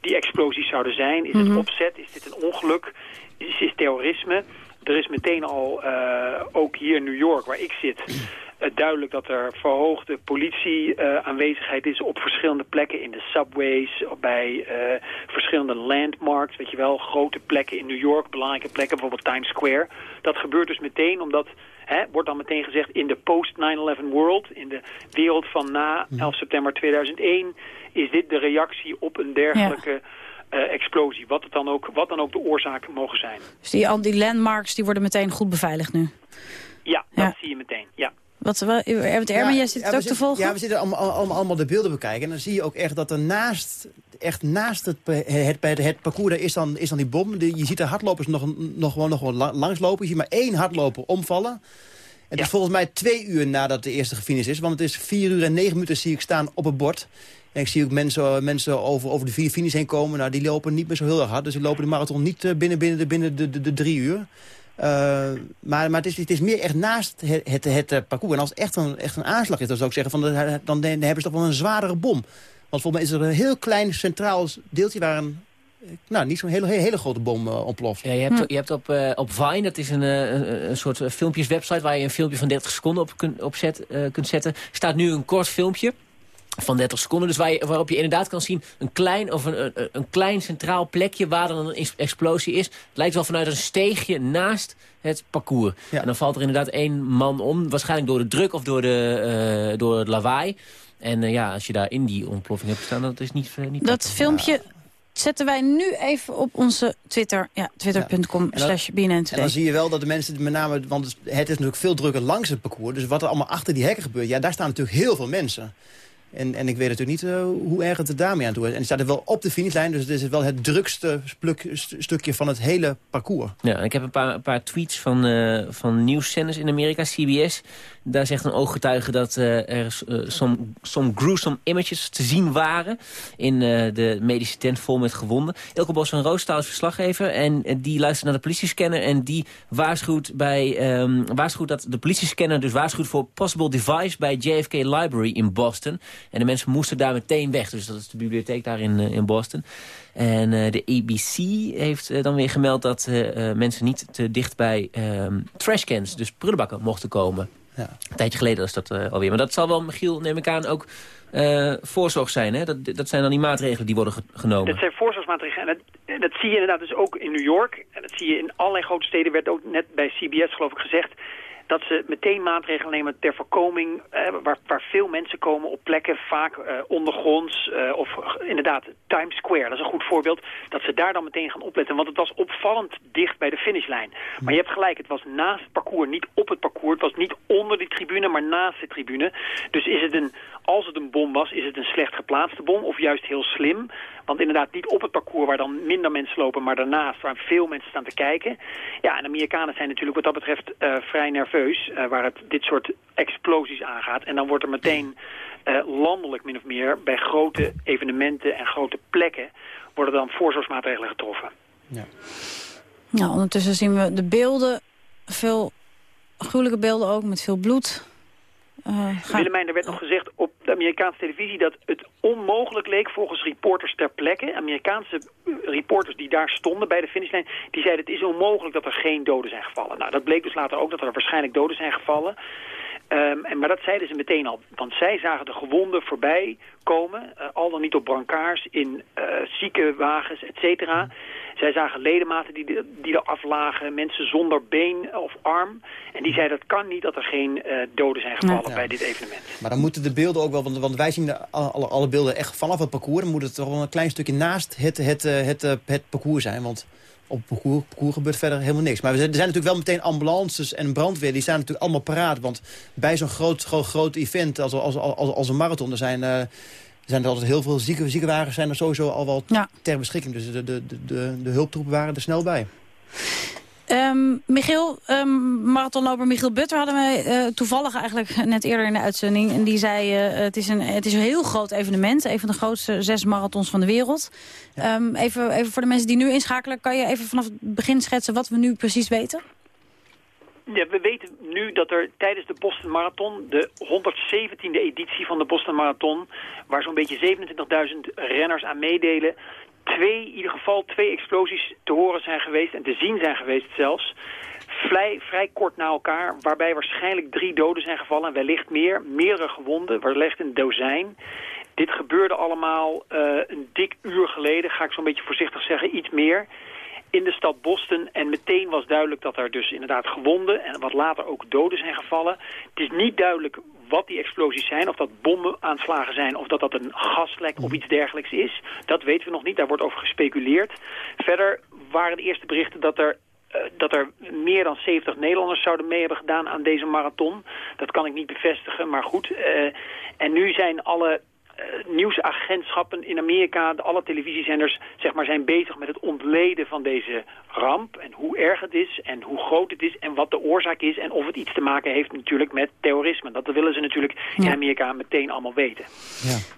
die explosies zouden zijn. Is Mhm. het opzet? Is dit een ongeluk? Is dit terrorisme? Er is meteen al, eh, ook hier in New York, waar ik zit, eh, duidelijk dat er verhoogde politie-aanwezigheid is op verschillende plekken. In de subways, bij eh, verschillende landmarks, weet je wel. Grote plekken in New York, belangrijke plekken, bijvoorbeeld Times Square. Dat gebeurt dus meteen omdat, hè, wordt dan meteen gezegd, in de post-9-11 world, in de wereld van na 11 september 2001, is dit de reactie op een dergelijke eh, explosie. Wat, het dan ook, wat dan ook de oorzaken mogen zijn. Dus die, al die landmarks die worden meteen goed beveiligd nu. Ja, dat Ja. zie je meteen. Ja. Wat, wat, Erwin Ermen, jij zit het ook te volgen? Ja, we zitten allemaal, allemaal, allemaal de beelden bekijken. En dan zie je ook echt dat er naast, echt naast het, het, het, het parcours daar is, dan, is dan die bom. De- je ziet de hardlopers nog, nog, gewoon, nog gewoon la- langslopen. Je ziet maar één hardloper omvallen. Het is volgens mij twee uur nadat de eerste gefinished is. Want het is vier uur en negen minuten zie ik staan op het bord. En ik zie ook mensen, mensen over, over de vier finish heen komen. Nou, die lopen niet meer zo heel erg hard. Dus die lopen de marathon niet eh, binnen, binnen, de, binnen de, de, drie uur. Eh, maar maar het, is, het is meer echt naast het, het, het, eh, parcours. En als het echt een, echt een aanslag is, dan zou ik zeggen... Van, dan, dan hebben ze toch wel een zwaardere bom. Want volgens mij is er een heel klein centraal deeltje... waar een, eh, nou, niet zo'n hele, hele, grote bom eh, ontploft. Ja, je hebt, je hebt op, eh, op Vine, dat is een, eh, een, soort filmpjeswebsite... waar je een filmpje van 30 seconden op, kun, op eh, kunt zetten. staat nu een kort filmpje van 30 seconden. Dus waar je, waarop je inderdaad kan zien een klein, of een, een, een klein centraal plekje... waar dan een ex- explosie is. Het lijkt wel vanuit een steegje naast het parcours. En dan valt er inderdaad één man om. Waarschijnlijk door de druk of door, de, eh, door het lawaai. En eh, ja, als je daar in die ontploffing hebt gestaan... dat is niet, eh, niet Dat prettig. filmpje zetten wij nu even op onze Twitter. Ja, twitter.com En dan- slash En dan zie je wel dat de mensen met name... want het is natuurlijk veel drukker langs het parcours. Dus wat er allemaal achter die hekken gebeurt... ja, daar staan natuurlijk heel veel mensen. En, en ik weet natuurlijk niet eh, hoe erg het er daarmee aan toe is. En die staat er wel op de finishlijn, dus het is wel het drukste stukje van het hele parcours. Ja, ik heb een paar, paar tweets van, eh van nieuwszenders in Amerika, CBS. Daar zegt een ooggetuige dat eh, er eh, some, some gruesome images te zien waren... in eh, de medische tent vol met gewonden. Ilke Bos van Roostaal is verslaggever en die luistert naar de politiescanner... en die waarschuwt, bij, ehm, waarschuwt dat de politiescanner dus waarschuwt voor possible device... bij JFK Library in Boston. En de mensen moesten daar meteen weg, dus dat is de bibliotheek daar in, in Boston. En de ABC heeft dan weer gemeld dat mensen niet te dicht bij ehm, trashcans, dus prullenbakken, mochten komen. Ja. Een tijdje geleden was dat eh, alweer. Maar dat zal wel, Michiel, neem ik aan, ook eh, voorzorg zijn. Hè? Dat, dat zijn dan die maatregelen die worden ge- genomen. Dat zijn voorzorgsmaatregelen. En dat, dat zie je inderdaad dus ook in New York. En dat zie je in allerlei grote steden. werd ook net bij CBS geloof ik gezegd dat ze meteen maatregelen nemen ter voorkoming... Eh, waar, waar veel mensen komen op plekken, vaak eh, ondergronds... eh, of inderdaad Times Square, dat is een goed voorbeeld... dat ze daar dan meteen gaan opletten. Want het was opvallend dicht bij de finishlijn. Maar je hebt gelijk, het was naast het parcours, niet op het parcours. Het was niet onder die tribune, maar naast de tribune. Dus is het een, als het een bom was, is het een slecht geplaatste bom... of juist heel slim. Want inderdaad niet op het parcours waar dan minder mensen lopen... maar daarnaast waar veel mensen staan te kijken. Ja, en Amerikanen zijn natuurlijk wat dat betreft eh, vrij nerveus... eh, waar het dit soort explosies aangaat. En dan wordt er meteen eh, landelijk min of meer... bij grote evenementen en grote plekken... worden dan voorzorgsmaatregelen getroffen. Nou, ondertussen zien we de beelden, veel gruwelijke beelden ook, met veel bloed. Eh, gaan- Willemijn, er werd nog gezegd op Amerikaanse televisie dat het onmogelijk leek volgens reporters ter plekke. Amerikaanse eh, reporters die daar stonden bij de finishlijn, die zeiden het is onmogelijk dat er geen doden zijn gevallen. Nou, dat bleek dus later ook dat er waarschijnlijk doden zijn gevallen. Ehm, en, maar dat zeiden ze meteen al, want zij zagen de gewonden voorbij komen, eh, al dan niet op brancards, in eh ziekenwagens, et cetera. Zij zagen ledematen die, de- die er aflagen, mensen zonder been of arm. En die zeiden dat kan niet dat er geen eh, doden zijn gevallen Ja. bij dit evenement. Maar dan moeten de beelden ook wel, want, want wij zien de, alle, alle beelden echt vanaf het parcours. Dan moet het toch wel een klein stukje naast het, het, eh, het, eh, het parcours zijn. Want op het parcours, parcours gebeurt verder helemaal niks. Maar er zijn natuurlijk wel meteen ambulances en brandweer. Die staan natuurlijk allemaal paraat. Want bij zo'n groot, groot, groot event als, als, als, als een marathon... er zijn, zijn er altijd heel veel zieke, ziekenwagens zijn er sowieso al wel ter beschikking. Dus de, de, de, de, hulptroepen waren er snel bij. Ehm, Michiel, ehm, marathonloper Michiel Butter hadden wij eh, toevallig eigenlijk net eerder in de uitzending. En die zei, eh, het, is een, het is een heel groot evenement. Een van de grootste zes marathons van de wereld. Ehm, even, even voor de mensen die nu inschakelen. Kan je even vanaf het begin schetsen wat we nu precies weten? Ja, we weten nu dat er tijdens de Boston Marathon, de 117e editie van de Boston Marathon, waar zo'n beetje 27.000 renners aan meedelen, twee, in ieder geval twee explosies te horen zijn geweest en te zien zijn geweest zelfs. Vrij, vrij kort na elkaar, waarbij waarschijnlijk drie doden zijn gevallen en wellicht meer, meerdere gewonden, wellicht een dozijn. Dit gebeurde allemaal eh, een dik uur geleden, ga ik zo'n beetje voorzichtig zeggen, iets meer in de stad Boston. En meteen was duidelijk dat er dus inderdaad gewonden en wat later ook doden zijn gevallen. Het is niet duidelijk wat die explosies zijn, of dat bommenaanslagen zijn, of dat dat een gaslek of iets dergelijks is. Dat weten we nog niet, daar wordt over gespeculeerd. Verder waren de eerste berichten dat er eh, dat er meer dan 70 Nederlanders zouden mee hebben gedaan aan deze marathon. Dat kan ik niet bevestigen, maar goed. eh, en nu zijn alle nieuwsagentschappen in Amerika, de, alle televisiezenders, zeg maar, zijn bezig met het ontleden van deze ramp. En hoe erg het is en hoe groot het is en wat de oorzaak is. En of het iets te maken heeft natuurlijk met terrorisme. Dat willen ze natuurlijk in Amerika meteen allemaal weten.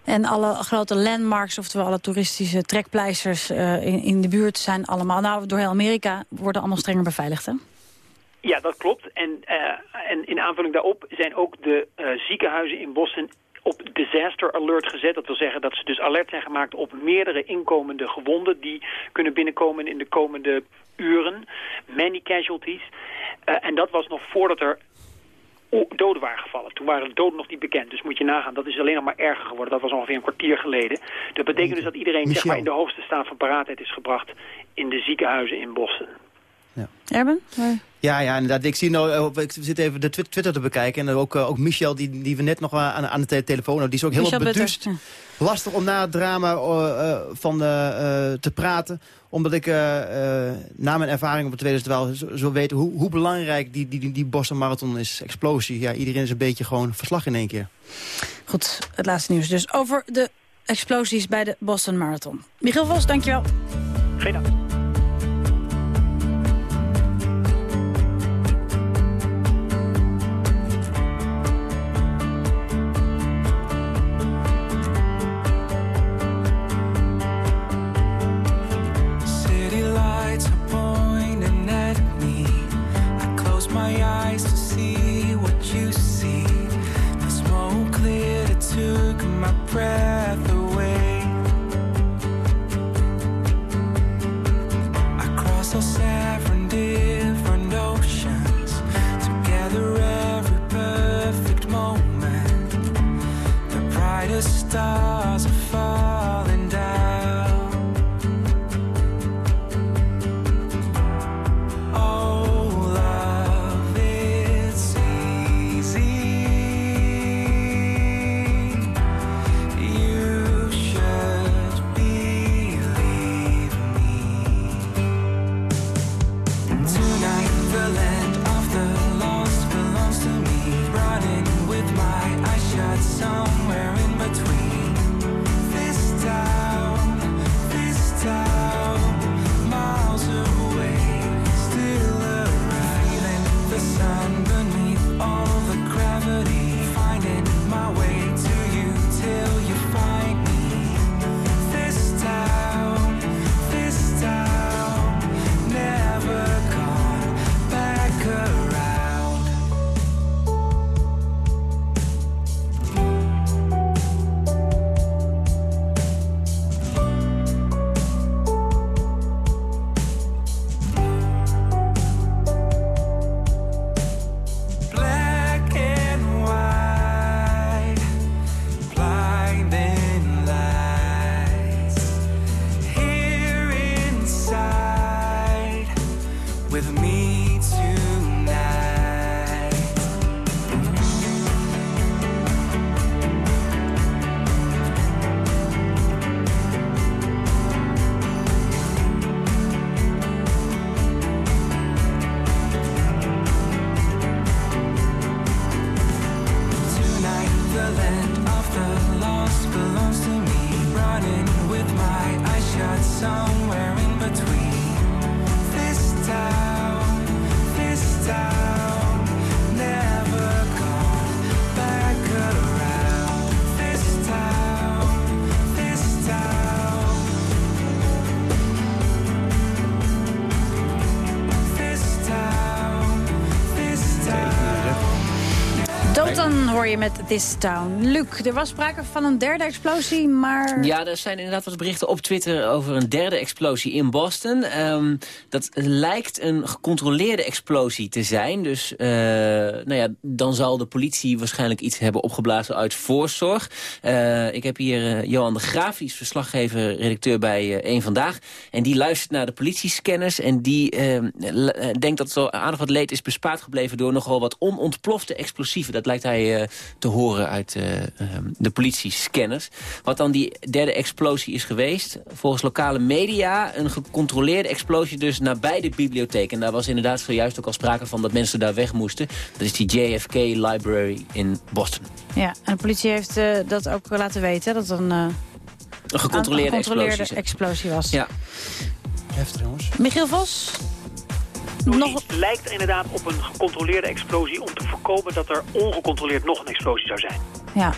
En alle grote landmarks, oftewel alle toeristische trekpleisters eh, in, in de buurt zijn allemaal, nou door heel Amerika, worden allemaal strenger beveiligd. Hè? Ja, dat klopt. En, eh, en in aanvulling daarop zijn ook de eh, ziekenhuizen in Boston op disaster alert gezet. Dat wil zeggen dat ze dus alert zijn gemaakt op meerdere inkomende gewonden... die kunnen binnenkomen in de komende uren. Many casualties. Eh, en dat was nog voordat er doden waren gevallen. Toen waren de doden nog niet bekend. Dus moet je nagaan, dat is alleen nog maar erger geworden. Dat was ongeveer een kwartier geleden. Dat betekent dus dat iedereen zeg maar, in de hoogste staat van paraatheid is gebracht... in de ziekenhuizen in Boston. Ja. Erben? Ja, ja, inderdaad. Ik zie nou, eh, ik zit even de twi- Twitter te bekijken. En ook, eh, ook Michel, die, die we net nog aan, aan de te- telefoon hadden, die is ook heel beduust. ja. Lastig om na het drama eh, eh, van, eh, eh, te praten. Omdat ik eh, eh, na mijn ervaring op het tweede wel zo, zo weet hoe, hoe belangrijk die, die, die, die Boston Marathon is. Explosie. Ja, iedereen is een beetje gewoon verslag in één keer. Goed, het laatste nieuws dus over de explosies bij de Boston Marathon. Michiel Vos, dankjewel. Geen dank. This Town. Luc, er was sprake van een derde explosie, maar... Ja, er zijn inderdaad wat berichten op Twitter over een derde explosie in Boston. Ehm, dat lijkt een gecontroleerde explosie te zijn. Dus eh, nou ja, dan zal de politie waarschijnlijk iets hebben opgeblazen uit voorzorg. Eh, ik heb hier eh, Johan de Graaf, verslaggever, redacteur bij Eén Vandaag. En die luistert naar de politiescanners en die ehm, eh, denkt dat zo aardig wat leed is bespaard gebleven door nogal wat onontplofte explosieven. Dat lijkt hij te horen uit eh, ehm, de politiescanners. Wat dan die derde explosie is geweest. Volgens lokale media een gecontroleerde explosie dus nabij de bibliotheek. En daar was inderdaad zojuist ook al sprake van dat mensen daar weg moesten. Dat is die JFK Library in Boston. Ja, en de politie heeft eh, dat ook laten weten, dat een, eh, Een gecontroleerde, een gecontroleerde explosie. explosie was. Ja. Heftig, jongens. Michiel Vos? Nog... Het lijkt inderdaad op een gecontroleerde explosie... om te voorkomen dat er ongecontroleerd nog een explosie zou zijn. Ja.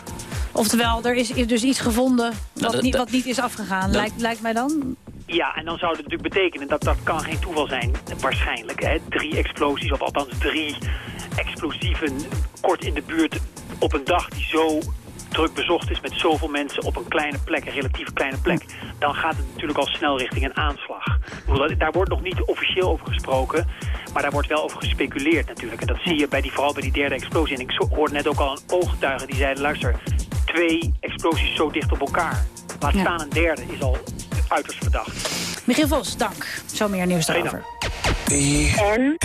Oftewel, er is dus iets gevonden wat, dat- niet, wat niet is afgegaan. dat- Lijkt, lijkt mij dan? Ja, en dan zou het natuurlijk betekenen dat dat kan geen toeval zijn, waarschijnlijk. Hè? Drie explosies, of althans drie explosieven kort in de buurt op een dag die zo druk bezocht is met zoveel mensen op een kleine plek, een relatief kleine plek. Dan gaat het natuurlijk al snel richting een aanslag. Daar wordt nog niet officieel over gesproken, maar daar wordt wel over gespeculeerd natuurlijk. En dat zie je bij die, vooral bij die derde explosie. En ik hoorde net ook al een ooggetuige die zeiden, luister, twee explosies zo dicht op elkaar. Laat staan een derde is al uiterst verdacht. Michiel Vos, dank. Zo meer nieuws daarover. En?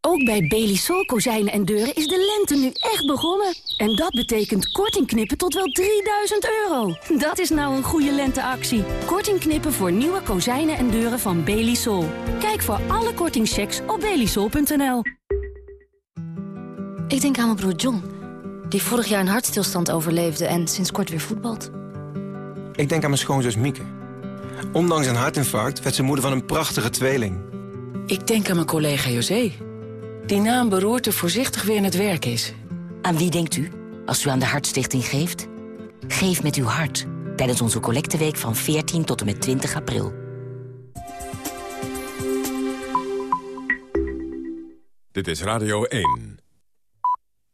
Ook bij Belisol kozijnen en deuren is de lente nu echt begonnen. En dat betekent korting knippen tot wel 3000 euro. Dat is nou een goede lenteactie. Korting knippen voor nieuwe kozijnen en deuren van Belisol. Kijk voor alle kortingchecks op belisol.nl. Ik denk aan mijn broer John, die vorig jaar een hartstilstand overleefde en sinds kort weer voetbalt. Ik denk aan mijn schoonzus Mieke. Ondanks een hartinfarct werd ze moeder van een prachtige tweeling. Ik denk aan mijn collega José, die na een beroerte voorzichtig weer in het werk is. Aan wie denkt u als u aan de Hartstichting geeft? Geef met uw hart tijdens onze collecteweek van 14 tot en met 20 april. Dit is Radio 1.